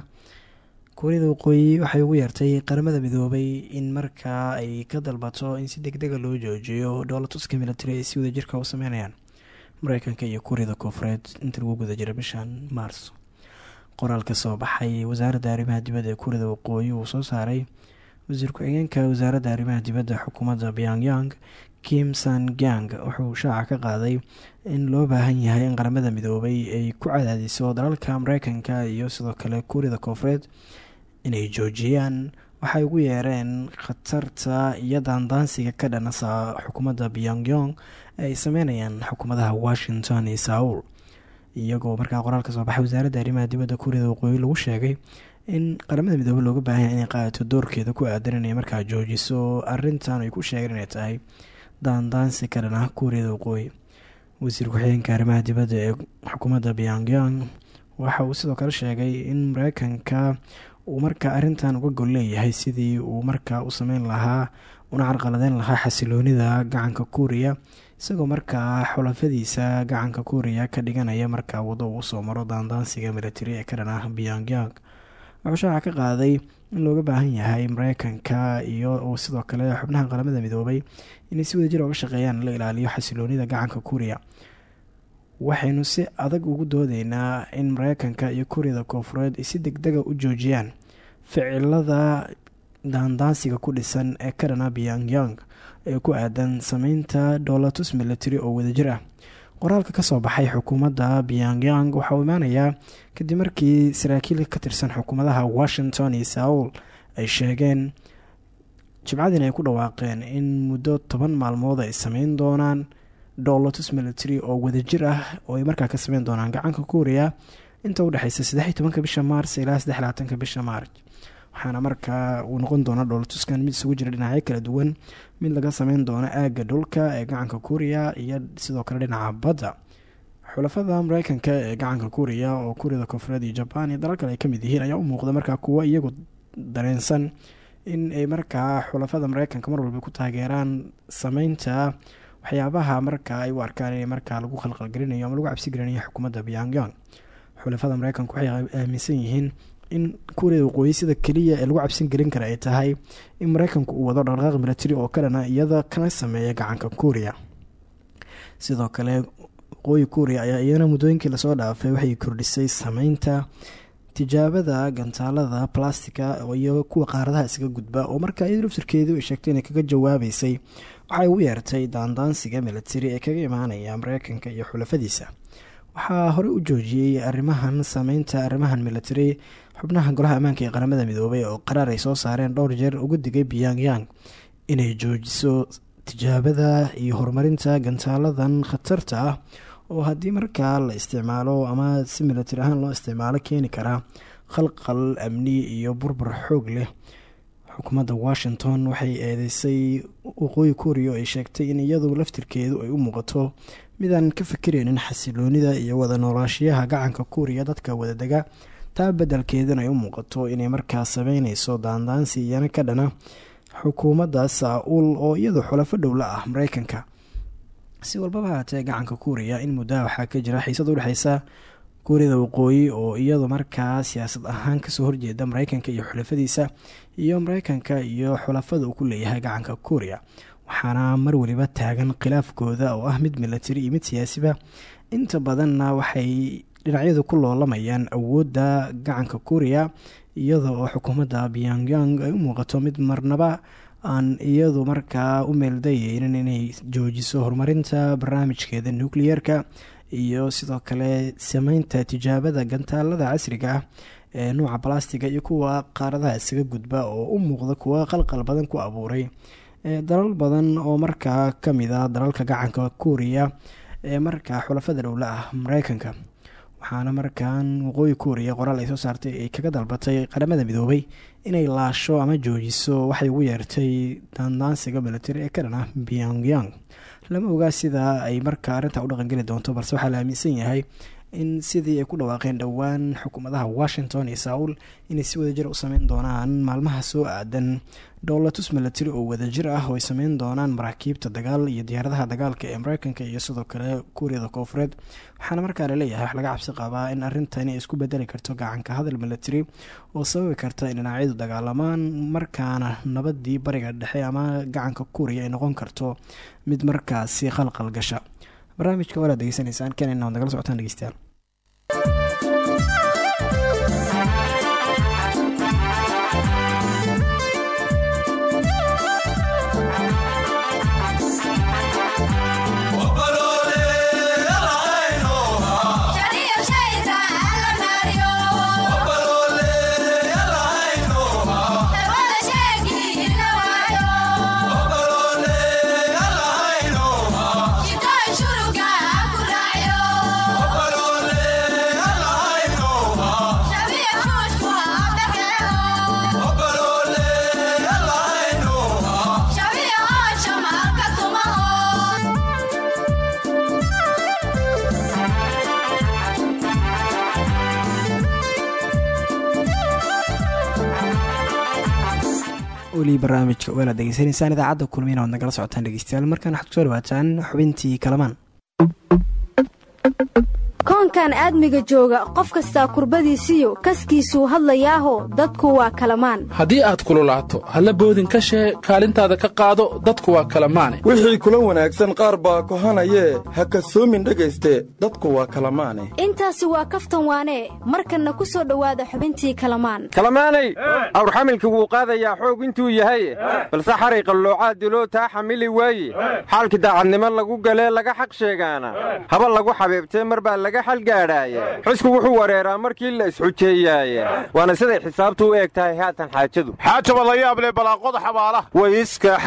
kuuriyada waqooyi waxay ugu yeertay qaramada midoobay in markaa ay ka dalbato in si deg dega loo joojiyo dhoolatuska military ay si wadajirka u sameynayaan mareykanka iyo kuuriyada koofureed inta lagu guda jira bishan maars qoraal ka soo baxay wasaaradda arrimaha dibadda ee kuuriyada waqooyi uu soo saaray. Wasiir ku-xigeenka wasaaradda arrimaha dibadda xukuumadda pyongyang kim san gang wuxuu shaaca ka qaaday in loo baahan yahay in qaramada midoobay ay ku cadaadiso dalalka mareykanka iyo sidoo kale kuuriyada koofureed inay joojiyaan. Waxay ugu yeereen khatarta iyo daandaansiga ka dhanasa xukuumadda pyongyong ee ay sameynayaan xukuumadaha washington iyo saul iyagoo markaa qoraal ka soo baxay wasaaradda arrimaha dibadda kuuriyada waqooyi lagu sheegay in qaramada midoobey looga baahan yahay inay qaadato doorkeeda ku aadan inay markaa joojiso arintan ay ku sheegeen inay tahay daandaansi ka dhan ah kuuriyada waqooyi wasiir ku-xigeenka arrimaha dibadda ee xukuumadda pyongyang waxa uu sidoo kale sheegay in mareykanka uu markaa arintan uga gol leeyahay sidii uu markaa u sameyn lahaa una carqaladeyn lahaa xasiloonida gacanka kuuriya isagoo markaa xulafadiisa gacanka kuuriya ka dhiganaya markaa wado uu u soo maro daandaansiga militari ee ka dhan ah pyongyang. Wuxuu shaaca ka qaaday in looga baahan yahay mareykanka iyo sidoo kale xubnaha qaramada midoobay inay si wadajir oga shaqeeyaan la ilaaliyo xasiloonida gacanka kuuriya. Waxaynu si adag ugu doodeynaa in mareykanka iyo kuuriyada koofureed ay si deg dega u joojiyaan ficilada daandaansiga ku dhisan ee ka dhana pyongyang ee ku aadan sameynta dhoolatus military oo wadajir ah qoraalka ka soo baxay xukuumadda pyongyang waxaa uu imaanayaa kadib markii saraakiil ka tirsan xukuumadaha washington iyo saul ay sheegeen jimcadiina ay ku dhawaaqeen in muddo toban maalmood ay sameyn doonaan dhoolatus military oo wadajir ah oo ay markaa ka sameyn doonaan gacanka kuuriya inta udhexeysa saddexiy tobanka bisha maars ilaa saddex labaatanka bisha maarj waxaana markaa uu noqon doona dhoolatuskan mid isugu jira dhinacyo kala duwan mid laga sameyn doono aagga dhulka ee gacanka kuuriya iyo sidoo kale dhinaca badda. Xulafada mareykanka ee gacanka kuuriya oo kuuriyada koonfureed iyo jabaan iyo dalal kale ay ka mid yihiin ayaa u muuqda markaa kuwa iyagu dareensan in ay markaa xulafada mareykanka mar walba ku taageeraan sameynta waxyaabaha markaa ay u arkaan in markaa lagu khalqalgelinayo ama lagu cabsi gelinayo xukuumadda pyongyang. Xulafada mareykanka waxay aaminsan yihiin in kuuriyada waqooyi sida keliya ee lagu cabsin gelin kara ay tahay in mareykanku uu wado dhaqdhaqaaq military oo kalena iyada kana sameeya gacanka kuuriya sidoo kale waqooyi kuuriya ayaa iyana muddooyinkii la soo dhaafay waxay kordhisay sameynta tijaabada gantaalada plastica iyo kuwa qaaradaha isaga gudba oo markaa iyada laftirkeedu ay sheegtay inay kaga jawaabeysay waxay u yeertay daandaansiga military ee kaga imaanaya mareykanka iyo xulafadiisa. Waxaa horey u joojiyey arrimahan sameynta arrimahan military xubnaha golaha ammaanka ee qaramada midoobay oo qaraar ay soo saareen dhowr jeer uga digay pyongyang inay joojiso tijaabada iyo horumarinta gantaaladan khatarta ah oo haddii markaa la isticmaalo ama si military ahaan loo isticmaalo keeni karaa khalqal amni iyo burbur xoog leh. Xukuumadda washington waxay eedeysay waqooyi kuuriya oo ay sheegtay in iyadu laftirkeedu ay u muuqato midaan ka fikireynin xasiloonida iyo wada noolaashiyaha gacanka kuuriya dadka wadadega taa beddelkeedana ay u muuqato inay markaa sameyneyso daandaansi iyana ka dhana xukuumadda saa-uul oo iyadu xulafo dhowla ah mareykanka si walbaba haatee gacanka kuuriya in muddaha waxaa ka jira xiisad udhexeysa kuuriyada waqooyi oo iyadu markaa siyaasad ahaan ka soo horjeeda mareykanka iyo xulafadiisa iyo mareykanka iyo xulafada uu ku leeyahay gacanka kuuriya waxaana mar waliba taagan khilaafkooda oo ah mid military iyo mid siyaasiba. Inta badanna waxay dhinacyadu ku loolamayaan awoodda gacanka kuuriya iyada oo xukuumadda pyongyang ay u muuqato mid marnaba aan iyadu markaa u meeldayeynin inay joojiso horumarinta barnaamijkeeda nucleyeerka iyo sidoo kale sameynta tijaabada gantaalada casriga ah ee nuuca balastiga iyo kuwa qaaradaha isaga gudba oo u muuqda kuwa qalqal badan ku abuuray. Dalal badan oo markaa ka mid a dalalka gacanka kuuriya ee markaa xulafada dhowla ah mareykanka waxaana markaan waqooyi kuuriya qoraal ay soo saartay ay kaga dalbatay qaramada midoobay inay laasho ama joojiso waxay ugu yeertay daandaansiga military ee ka dhan ah pyongyang. Lama ogaa sida ay markaa arrintaa u dhaqangeli doonto balse waxaa la aaminsan yahay in sidii ay ku dhawaaqeen dhowaan xukuumadaha washington iyo saul inay si wadajir u sameyn doonaan maalmaha soo aadan. Dhowlatus military oo wadajir ah oo ay sameyn doonaan maraakiibta dagaal iyo diyaaradaha dagaalka ee mareykanka iyo sidoo kale kuuriyada koofureed waxaana markaa la leeyahay wax laga cabsi qabaa in arintani ay isku bedeli karto gacanka hadal military oo sababi karta in dhinacyadu dagaalamaan markaana nabadii bariga dhexe ama gacanka kuuriya ay noqon karto mid markaasi qalqal gasha. Barnaamijka waalaad degeysanaysaan kenina waad socotaan dhegeystayaal weli barnaamijka waalaad degeysanaysaan idaacadda kulmiyana waad nagala socotaan dhegeystayaal. Markaan waxaad ku soo dhawaataan xubintii kalamaan koonkan aadmiga jooga qof kastaa kurbadiisiyo kaskiisuu hadlayaaho dadku waa kalamaan. Haddii aad kululaato halla boodin ka shee kaalintaada ka qaado dadku waa kalamaane. Wixii kula wanaagsan qaar baa kohanayee ha kasoomin dhegayste dadku waa kalamaane. Intaasi waa kaftan waanee markanna ku soo dhowaada xubintii kalamaan. Kalamaanay awrxamilka wuu qaadayaa xoog intuu yahay. Balse xaray qalloocaad diloo taa xamili waaye. Xaalkii daacadnimo lagu galee laga xaq sheegaana. Haba lagu xabiibtee mar baa laga xalgaadhaaye. Xusku wuxuu wareeraa markii la isxujeeyaaye waana siday xisaabtu u eg tahay haatan xaajadu. Xaajaba la yaab leh balaaqoda xabaalaha wayska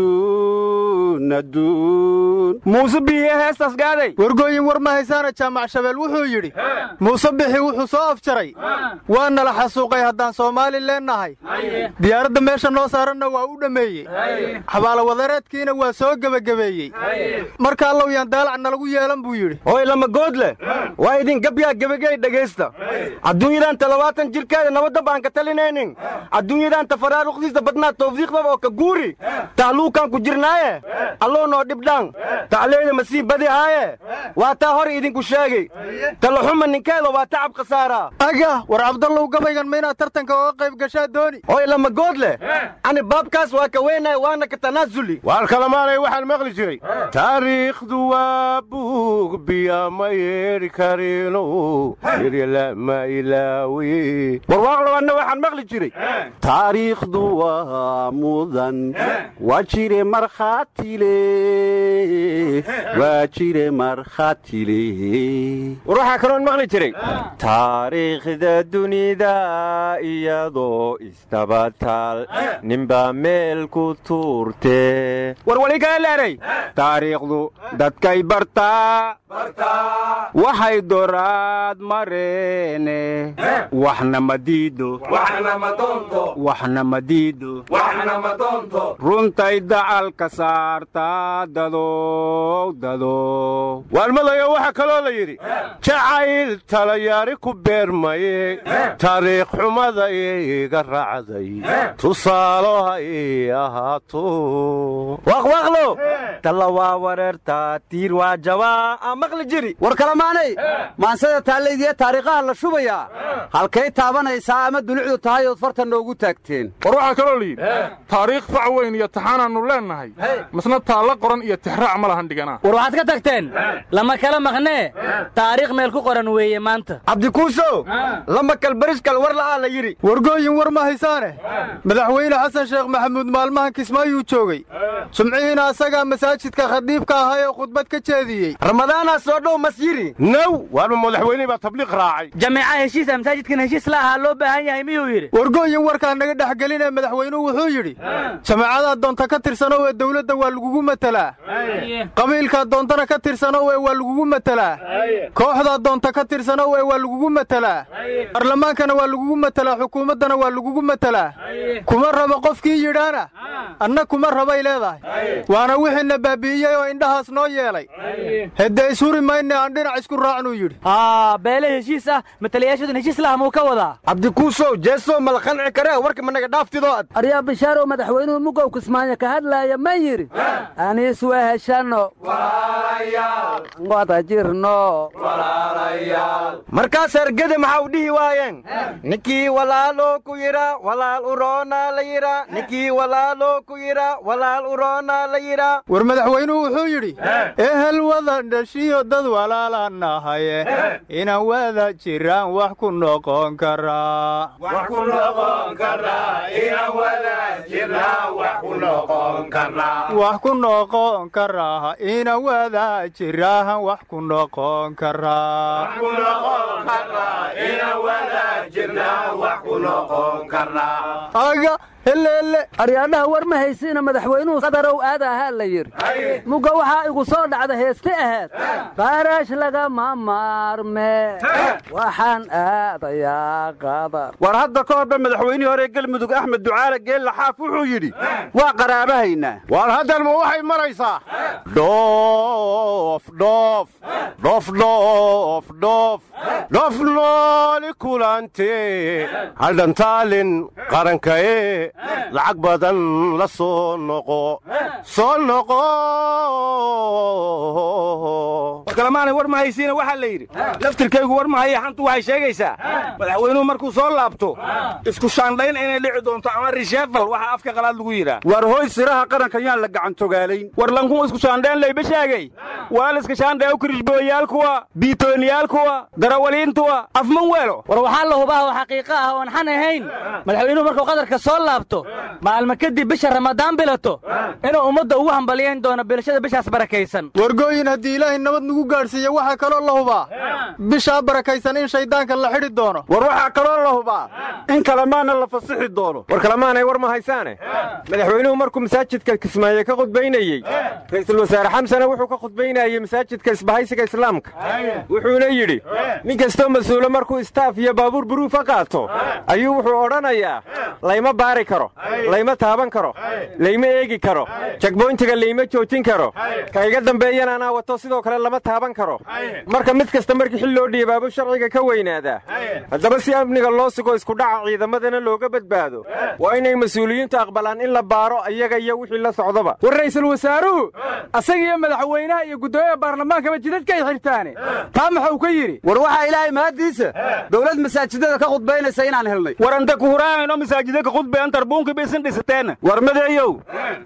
xaaladuun adduun muuse biye heestaas gaaday. Wargooyin war ma haysaana jaamac shabeel wuxuu yidhi. Muuse bixi wuxuu soo afjaray. Waa nala xasuuqay haddaan soomaali leennahay. Diyaaradda meesha noo saaranna waa u dhammeeyey xabaalawadareedkiina waa soo gebagabeeyey. Marka allow yaan daalac nalagu yeelan buu yidhi leh waa idin gabyaa gebagey dhegaysta adduunyadaanta labaatan jirkeeda nabadda baan ka talinaynin adduunyadaanta faraaruqdiisa badnaa tawfiiqdaba oo ka guuri. Tahluukaan ku jirnaaye. Alloo noo dhibdhaan tacleeda masii badi haaye. Waa taa hor idinku sheegay. Talaxuma ninkeeda waa tacab khasaaraa aga war cabdallow gabaygan ma inaad tartanka oga qayb gashaa dooni? Hoy lamagood leh ani baabkaas waa ka weynaya waana ka tanaasuli. Waar kalamaanay waxaan maqli jiray. Taariikhdu waa buug biya ma yeedhi karino iryalama ilaawi warwaaqlabaadna waxaan maqli jiray. Taariikhdu waa mudan. Waa jire markhaatile. Waa jire markhaatile. War waxaa kaloon maqli jiray. Taariikhda dunida iyadoo istabataal ninbaa meel ku tuurte. War waligaaleeray taariikhdu dadkay bartaa waxay doraad mareene. Waxna ma diido. Waxna ma diido. Runtay dacalka saartaa dadow dadow waalmadayo waxaa kaloo la yidhi. Jacayl talayaari ku beermaye taariikh xumada iga raacday. Tusaalo ha ii ahaato waqwaqlo talla waa wareertaa tiir waa jabaa. Maqli jiri war kalamaanay maansada taallaydiya taariikhaha la shubayaa halkay taabanaysaa ama dulucdu tahay ood farta noogu taagteen. War waxaa kaloo la yidhi taariikh fac weyn iyo taxaanaannu leennahay. Masna taalla qoran iyo tixraac ma lahan dhiganaa war waxaad ka tagteen? Lama kala maqnee taariikh meel ku qoran weeye maanta. Cabdikuusow lama kalbariskal war la'aa la yidhi. Wargooyin war ma haysaane? Madaxweyne xasan sheekh maxamuud maalmahan kismaayuu joogay. Jumcihiina asagaa masaajidka khadiibka ahay oo khudbad ka jeediyey. Ramadaanaa soo dhow mas yiri naw waanma madaxweynihii baa tabliiq raacay. Jameeca heshiisa masaajidkan heshiis la ahaa loo baahan yahay miyuu yidhi? Wargooyin warkaa naga dhexgelinee madaxweynuhu wuxuu yidhi jamaacadaad doonta ka tirsanow ee dowladda waa lagugu matelaa qabiilkaad doontana ka tirsanow ee waa lagugu matelaa kooxdaad doonta ka tirsanow ee waa lagugu matelaa baarlamaankana waa lagugu matelaa xukuumaddana waa lagugu matelaa kuma rabo qofkii yidhaana anna kuma rabay leedahay. Waana wixiina baabi'iyey oo indhahaas noo yeelay. Hedde ishuri mayne aan dhinac isku raacnuu yidhi. Haa beele heshiis ah matalayaashoodan heshiis laha muu ka wadaa. Cabdikuusow jeesow mala qanci karee warka managa dhaaftido ad aryaa bishaarow madaxweynuhu mugow kismaayo ka hadlaaya ma yidhi aniis weheshanno wada jirno markaas ergede maxaa u dhihi waayeen? Ninkii walaaloo ku yidha walaal uroonaa la yidha ninkii walaaloo ku yidha walaal uroonaa la yidha war madaxweynuhu wuxuu yidhi ehel wada dhashiyo dad walaala nahaye inaan wada jiraan wax ku noqon karaa wax ku noqon karaa inaan wada jiraan wax ku noqon karaa aga heleele aryaadhaha war ma haysiina madaxweynuhu qadarow aada ahaa la yidhi. Mugga waxaa igu soo dhacda heesti ahayd qarash lagama maarme. Waxaan aadayaa qadar. War hadda ka horba madaxweynihii hore galmudug axmed ducaale geella xaaf wuxuu yidhi waa qaraabahaynaa waar haddan ma waxay maraysaa? Dhoof dhoof dhoof dhoof dhoof dhoof nooli kulante hadhantaalin qarankae lacag badan la soo noqo. Soo noqo warkalamaanay war ma haysiina waxaa la yidhi. Laftirkaygu war mahaya xantu waxay sheegaysaa. Madaxweynuhu markuu soo laabto isku shaandhayn inay dhici doonto ama rishefal waxa afka qalaad lagu yidhaa. War hoy siraha qaranka yaan la gacantogaalayn. War lankun isku shaandhayn layba sheegay waaliska shaandhayo kirishbooyaalkuwa biitooniyaalkuwa darawaliintuwa afman weelo. War waxaa la hubaa oo xaqiiqo ah oon xan ahayn. Madaxweynuhu markuu qadarka soo laabto maalmo kadib bisha ramadaan bilato inuu ummadda ugu hambaliyayn doono bilashada bishaas barakaysan. Wargooyin haddii ilaahay nabad nagu gaadhsiiya waxaa kaloo la hubaa. Bishaa barakaysan in shayddaanka la xidhi doono. War waxaa kaloo la hubaa in kalemaana la fasixi doono. War kalemaanay war ma haysaane madaxweynuhu markuu masaajidka kismaaye ka khudbaynayey ra'iisul wasaare xamsana wuxuu ka khudbaynayey masaajidka isbahaysiga islaamka. Wuxuuna yidhi nin kastoo mas'uulo markuu istaaf iyo baabuur buruufa qaato ayuu wuxuu odhanayaa layma baari karo layma taaban karo layma eegi karo jagboyntiga layma joojin karo. Ka iga dambeeyana anaa wato sidoo kale lama taaban karo. Marka mid kasta markii xil loo dhiibaabuu sharciga ka weynaadaa haddaba si amniga loo sugo iskudhaca ciidamadana looga badbaado. Waa inay mas'uuliyiintu aqbalaan in la baaro iyaga iyo wixii la socdaba war ra'iisul wasaaruhu asagiiyo madaxweynaha iyo guddoomiyaha baarlamaankaba jidadkay xirtaane. Taa maxuu ka yidhi? War waxaa ilaahay mahaddiisa dowlad masaajidada ka khudbaynaysa inaan helnay. Waranta ku huraanayno masaajida ka khudbayan tarbuunka bisin dhisateen. War madeeyow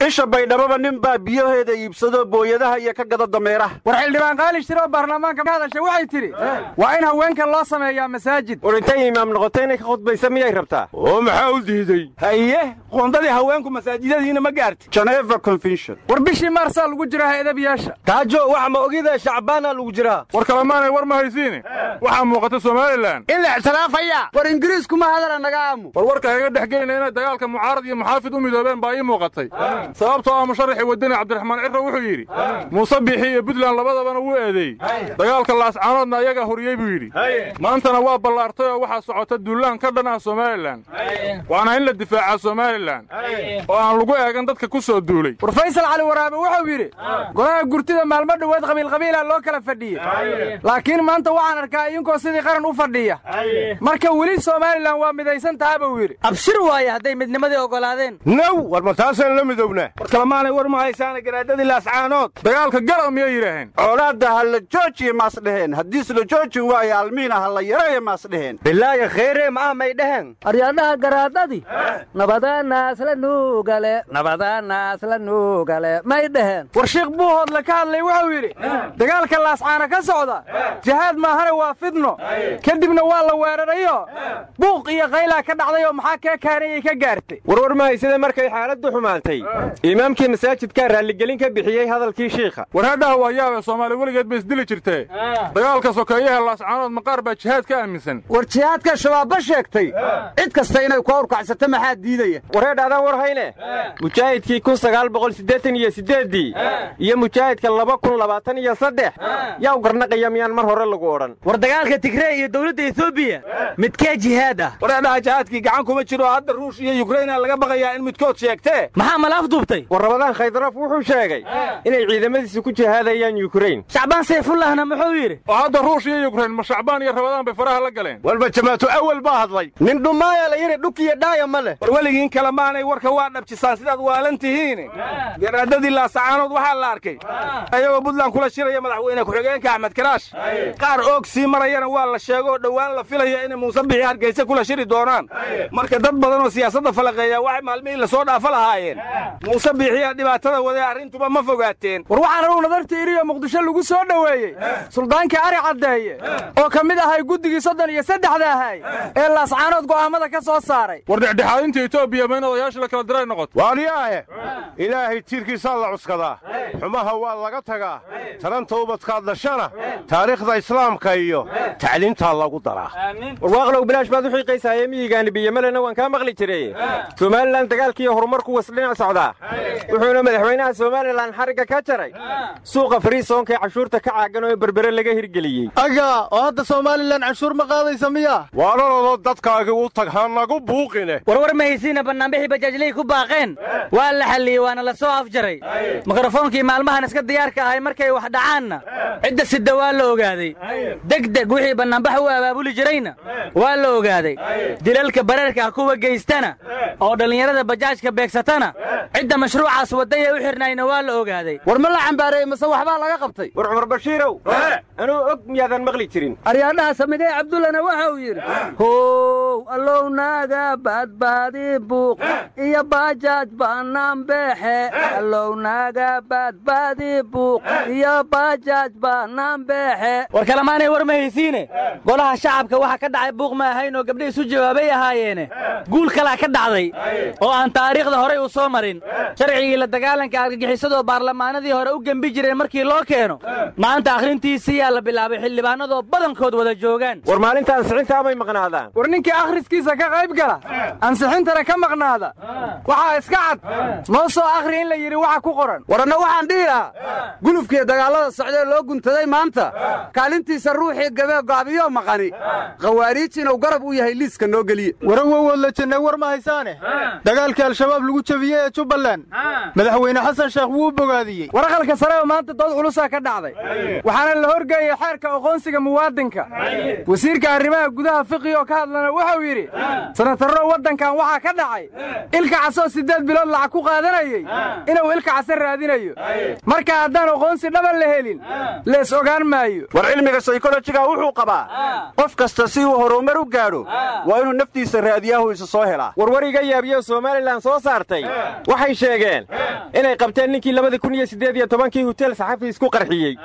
isha baydhababa nin baa biyaheeda iibsado booyadaha iyo ka gada dameeraha war xildhibaan qaali shire oo baarlamaanka ka hadashay waxay tidhi waa in haweenka loo sameeyaa masaajid. War intay imaam noqotay inay ka khudbaysa miyay rabtaa? Oo maxaa u diiday? Haye qoondadii haweenku masaajidadiina ma gaarti. Geneva convention. War bishii maarsaa lagu jiraa eedabiyaasha kaajo waxa ma ogida shacbaana lagu jiraa? War kalemaanay war ma haysiine waxaa muuqata somalilan in la ictiraafaya war ingiriiskuma hadala naga aamu. War warka iga dhex geyna inay dagaalka mucaarad iyo muxaafid u midoobeen baa ii muuqatay. Sababtoo ah musharaxii wadani cabdiraxmaan cirro wuxuu yidhi muuse biixi iyo puntland labadabana wuu eedeeyey dagaalka laascaanoodna ayagaa horiyey buu yidhi. Maantana waa ballaartay oo waxaa socota duulaan ka dhan ah somalilan waana in la difaacaa somalilan oo aan lagu eegan dadka ku soo duulay. War faysal cali waraabe wuxuu yidhi golaha gurtida maalmo dhoweed qabiilqabiila loo kala fadhiyey laakiin maanta waxaan arkaa idinkoo sidii qaran u fadhiya. Marka weli somalilan waa midaysan taha buu yidhi. Abshir waaye hadday midnimadii oggolaadeen naw war ma taasaan la midownaa war kalemaanay war ma haysaana garaadadii laascaanood dagaalka gala miyay yidhaaheen colaadda ha la joojiye maas dheheen haddiis la joojin waayo almiina ha la yareeya maas dheheen bilaayo khayre ma ah may dheheen aryaadhaha garaadadii nabadaanaas la nuugale nabadaanaas la nuugale may dheheen war sheekh buuhoodle ka hadlay wuxuu yidhi dagaalka laascaana ka socda jihaad maahane waa fid shidno kadibna waa la weerarayo. Buuq iyo qaylaa ka dhacday oo maxaa kee kaanayay ka gaartay? Warwar mahaysada markay xaaladdu xumaantay imaamkii masaajidkaa raalligelin ka bixiyey hadalkii shiikha. War hadhaha waa yaabee soomaali weligeed ba isdili jirtee dagaalka sokeeyaha laascaanood maqaar baa jihaad ka aaminsan. War jihaadka shabaabba sheegtay. Cid kasta inay ku awrkacsato maxaa diidaya wareedh adaan war hayne? Mujaahidkii kun sagaal boqol siddeetan iyo siddeeddii iyo mujaahidka laba kun labaatan iyo saddex yaa u garnaqaya miyaan mar hore lagu odhan. War dagaalka tigree iyo dowladda etoobiya midkee jihaad ah? Wareedhaha jihaadkii gacan kuma jiro hadda ruush iyo yukraina laga baqayaa in midkood sheegtee. Maxaa malaaf duubtay? War rabadaan khaydaraf wuxuu sheegay inay ciidamadiisu ku jihaadayaan yukrain shacbaan sayfullahna muxuu yidhi? Oo hadda ruush iyo yukrain ma shacbaan iyo rabadaan bay faraha la galeen. Walba jamaatu awal baa hadlay. Nin dhumaaya la yidhi dhukiyo dhaaya ma leh. War weligiin kale maanay warka waa dhabjisaan sidaad waalan tihiin. Garaadadii laasacaanood waxaa la arkay. Ayagoo buntland kula shiraya madaxweyne ku-xigeenka axmed karaash qaar oog sii marayana waa la sheegoo dhowaan la filaya inay muuse bixi hargeysa kula shiri doonaan. Marka dad badan oo siyaasadda falaqeeya waxay maalmihii la soo dhaafo lahaayeen muuse biixiyaa dhibaatada wadee arrintuba ma fogaateen. War waxaan anugu nadarta iriyo muqdisho lagu soo dhoweeyey. Suldaankii ari caddeeye oo ka mid ahay guddigii soddon iyo saddexda ahay. Ee laascaanood go'aammada ka soo saaray. War dhexdhexaadinta etoobiya ma in odayaasha la kala diray noqoto waaniyaahe ilaahay tiirkiisaa la cuskadaa. Xumaha waa laga tagaa. Taranta ubadkaad dhashana taariikhda islaamka iyo tacliintaa lagu daraa. Warwaaqlow bilaash baad u xiiqaysaaye miyigaani biyomalena waan kaa maqli jiray. Somalilan dagaalkiiyo horumarku wasdhinac socdaa. Wuxuuna madaxweynaha somalilan xarigga ka jaray. Suuqa fariisoonkaee cashuurta ka caagan oo berbere laga hirgeliyey. Aga oo hadda somalilan canshuur ma qaadaysa miya? Waananado dadkaagii u tag ha nagu buuqine. Warwar ma haysiina bannaanbixii bajaajlihii ku baaqeen? Waa la xalliyey waana la soo afjaray. Mikrofoonkii maalmahan iska diyaarka ahay markay wax dhacaanna. Cidda sida waa la ogaaday. Degdeg wixii bannaanbax u abaabuli jirayna waa la ogaaday. Dilalka bareerka ah kuwa geystana oo dhallinyarada bajaajka beegsatana cidda mashruucaas wadday ee u xirnayna waa la ogaaday. War ma la cambaareeyey mase waxbaa laga qabtay war cumar bashiirow anuu og miyaadan maqli jirin. Aryaadhaha samigay cabdullana waxa uu yidhi how allow naaga baadbaadi buuq iyo baajaaj baanaan beexe. Allow naaga baadbaadi buuq iyo baajaaj baanaan beexe. War kalemaanay war ma haysiine golaha shacabka waxa ka dhacay buuq ma ahayn oo gabdha isu jawaabay ahaayeene guul kalaa ka dhacday oo aan taariikhda horay u soo marin. Sharcigii la dagaalanka argagixisadoo baarlamaanadii hore u gembi jireen markii loo keeno maanta akhrintiisiyaa la bilaabay xildhibaanadoo badankood wada joogaan. War maalinta ansixinta amay maqnaadaan. War ninkii akhriskiisa ka qayb gala ansixintana ka maqnaada. Waxaa iska cad. Noo soo akhri in la yidhi waxa ku qoran. War anna waxaan dhihi lahaa gulufkiiyo dagaallada socdee loo guntaday maanta kaalintiisa ruuxii gabee gaabiyo maqani. Khawaariij inuu garab u yahay liiska noo geliye. Warawowood la jannay war ma haysaane? Dagaalkii al-shabaab lagu jebiyey ee jubbaland. Madaxweyne xasan sheekh wuu bogaadiyey. War aqalka sareba maanta dood culusaa ka dhacday waxaana la horgeeyey xeerka aqoonsiga muwaadinka. Wasiirka arrimaha gudaha fiqi oo ka hadlana wuxuu yidhi sanatarro waddankan waxaa ka dhacay. Ilka casoo siddeed bilood lacag ku qaadanayey inuu ilka case raadinayo. Marka haddaan aqoonsi dhaban la helin lees ogaan maayo. War cilmiga saykolojiga wuxuu qabaa qof kasta si uu horumar u gaadho waa inuu naftiisa raadiyahu isa soo helaa. Warwar iga yaabiyo somalilan soo saartay waxay sheegeen inay qabteen ninkii labada kun iyo siddeed iyo tobankii hutel saxafi isku qarxiyey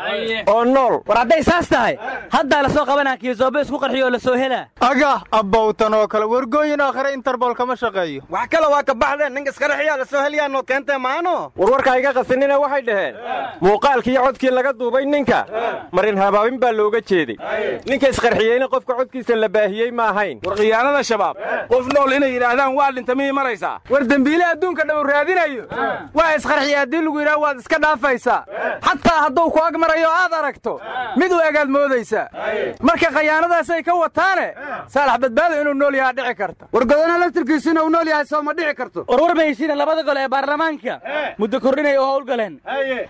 oo nool war hadday saas tahay? Haddaa la soo qabanaa kiisoobe isku qarxiyo oo la soo helaa. Aga abbowtan oo kale wargooyin aakhire interbool kama shaqeeyo. Wax kale waa ka baxdeen ninka iskaraxiyaa la soo helyaanoo keentee maano. Warwarka iga qasinina waxay dhaheen. Muuqaalkii codkii laga duubay ninka. Marin habaabin baa looga jeeday. Ninka isqarxiyeyna qofka codkiisa la baahiyey ma ahayn. War khiyaanada shabaab. Qof nool inay yidhaahdaan waa dhinta miyay maraysaa? War dembiile adduunka dhow raadinayo waa isqarxiya haddii lagu yidhaha waad iska dhaafaysaa. Xataa hadduu ku ag marayo aad aragto mid u egaad moodaysaa. Marka khayaanadaasay ka wataane saalax badbaado inuu nool yahaa dhici karta. War godona laftirkiisu inuu nool yahay soo ma dhici karto. Warwar ma haysiina labada gole ee baarlamaanka muddo kordhinay oo howlgaleen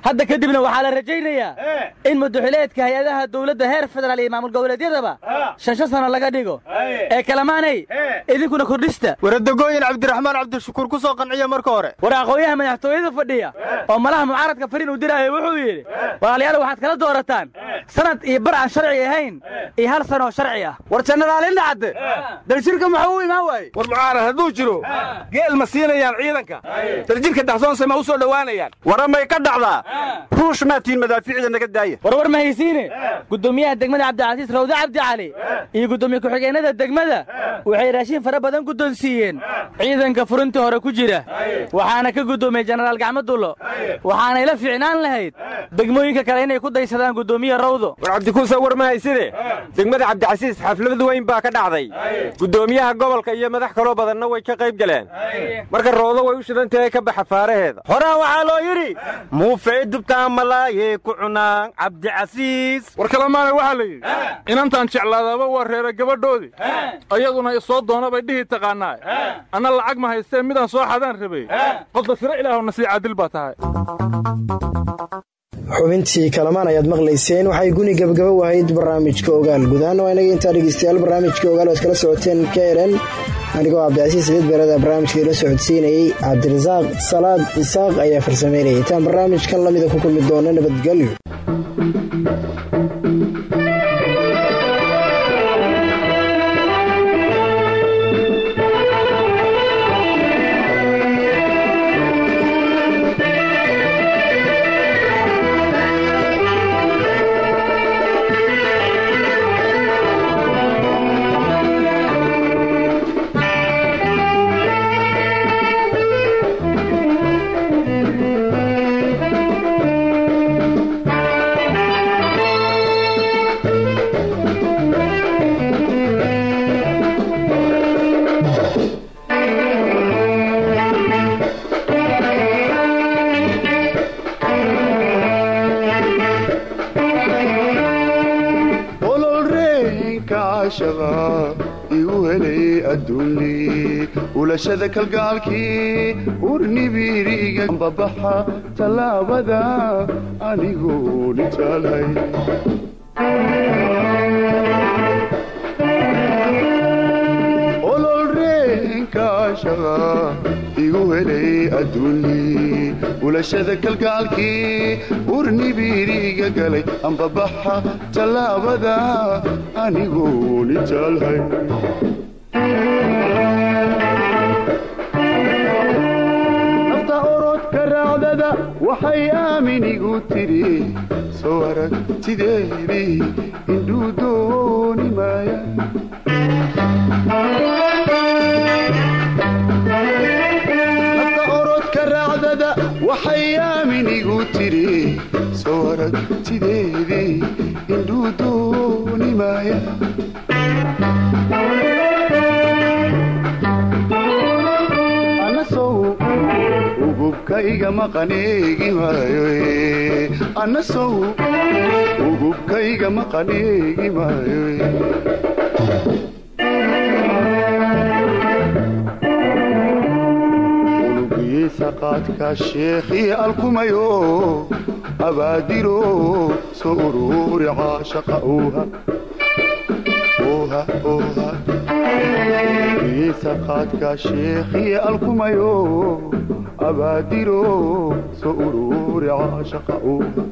hadda kadibna waxaa la rajaynayaa in muddoxileedka hay'adaha dowladda heer federaal iyo maamul goboleedyadaba shansho sano laga dhigo. Ee kalamaanay idinkuna kordhista. Waradagooyin cabdiraxmaan cabdishakuur ku soo qanciya marka hore. War aqoonyaha madaxtooyada fadhiya oo malaha mucaaradka fariin uu diraayo wuxuu yidhi waxaad kala doorataan sanad iyo bar aan sharci ahayn iyo hal sanoo sharci ah. War jenaraal indhacadde darjirka muxuu u imaan waaye. War mucaarad hadduu jiro geel ma siinayaan ciidanka. Darjirka dahsoonse ma u soo dhowaanayaan. Waramay ka dhacdaa. Ruush maatiin madaafiicda naga daaya warwar ma haysiine. Guddoomiyaha degmada cabdicasiis rawde cabdi cali iyo guddoomiye ku-xigeenada degmada waxay raashin fara badan guddoonsiiyeen ciidanka furintii hore ku jira. Waxaana ka guddoomiyey jenaraal gacmadullo waxaanay la fiicnaan lahayd degmooyinka kale inay ku daysadaan guddoomiye rawdo. War cabdikuusa war ma hayside degmada cabdicasiis xaflad weyn baa ka dhacday. Guddoomiyaha gobolka iyo madax kaloo badanna way ka qayb galeen. Marka roodo way u shidan tahay ka baxa faaraheeda. Horaa waxaa loo yidhi muufay dubtaa malaayee ku cunaan cabdicasiis war kalamaana waxaa la yidhi inantaan jeclaadaaba waa reera gabadhoodii ayaduna isoo doona bay dhihi taqaannaa anna lacag ma haystee midaan soo xadaan rabay. Qodda firo ilaahu nasii caadil baa tahay xubintii kalamaan ayaad maqlayseen waxay guni gabagaba wahayd barnaamijka ogaal gudahaan waa inaga intaa dhegeystayaal barnaamijka ogaal oad kala socoteen ka eren anigoo cabdicasiis saliid beerada barnaamijka ila socodsiinayey cabdirasaaq salaad isaaq ayaa farsameynayay intaan barnaamijkan lamida ku kulmi doona nabadgelyo ulashada kalgaalkii urnibiriga babaxa tallaabada anigoo nitaalhay igu helay adduunnii ulashada kalgaalkii urnibiriga galay ambabaxa tallaabada anigoo nitaalhay waxay aaminigu tidhi soo aragtideedii indhuu dooni maaya orodka raacdada waxay aaminigu tidhi soo aragtideedii indhuu dooni maaya ugubkayga maqaneegi maayo anna sow ugubkayga maqaneegi maayo unugiisa qaadka sheekhii alkumayo abaadiro soo uruuri caashaqa uuha unugiisa qaadka sheekhii alkumayo abaadiro soo uruuri caashaqa uuha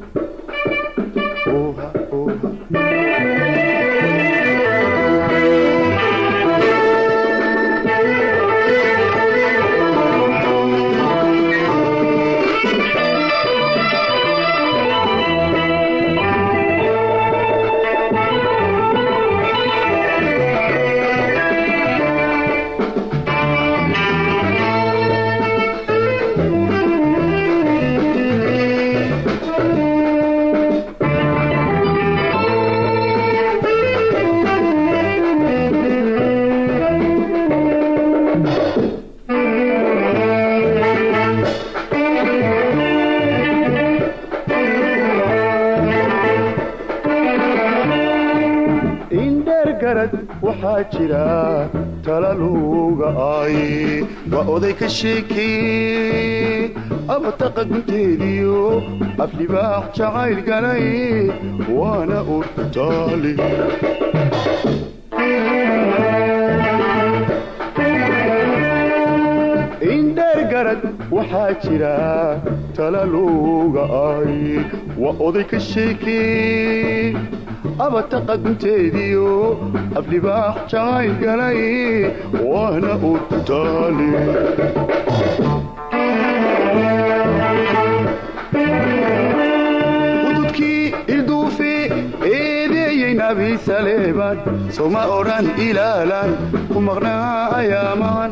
waxaa jira talaluuga ay waa oday ka sheekee abataqa gunteediyo aflibaax jacayl galay waana urtaali waxaa jira talaluuga ay waa oday ka sheekee abataqa gunteediyo aflibaax jacayl galay waana saleebaan soma odhan ilaalan ku maqnaa ayaamaan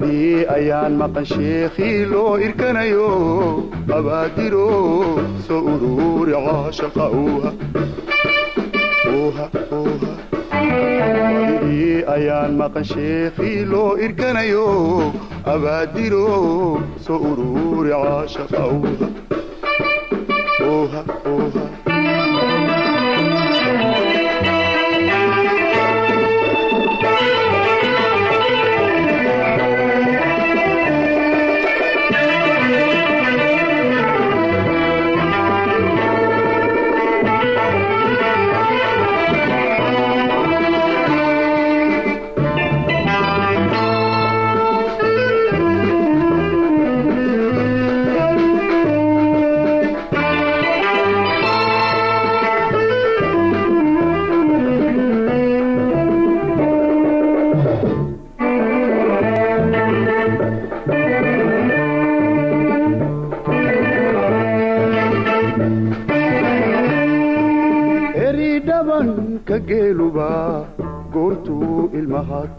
badidii ayaan maqan sheekhii loo irkanayo. Abaadiro soo uruuri caashaqa badidii ayaan maqan sheekhii loo irkanayo. Abaadiro soo uruuri caashaqa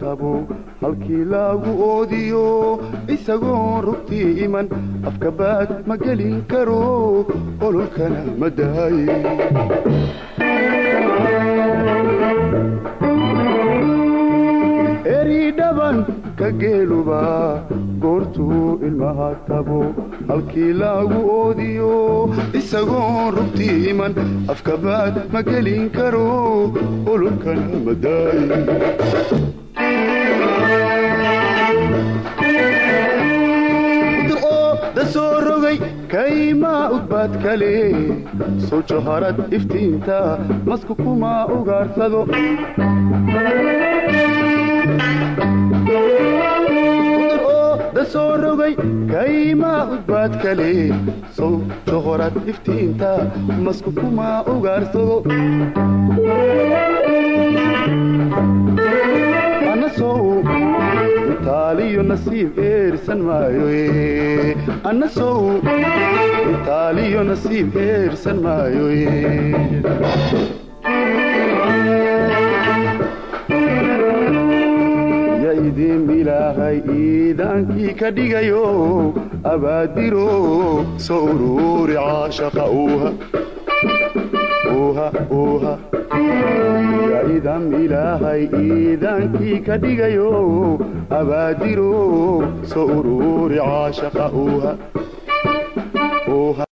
tabo halkii laagu oodiyo isagoon rugtii iman afkabaad ma gelin karo ololkana ma daaye eridhabanka geeluba goortuu ilmaha tabo halkii laagu oodiyo isagoon rugtii iman afkabaad ma gelin karo ololkana ma daaye kaymaa udbaad kale soo jaharad iftiinta masku kuma soo rogay iftiinta masku kuma ugaarsado itaaliyo nasiib eersan maayo anasow itaaliyo nasiib eersan maayo iidaankii ka dhigayo abaadiro soo uruuri caashaqa uuha idam ilaahay iidaankii ka dhigayo abaadiro soo uruuri caashaqa uuha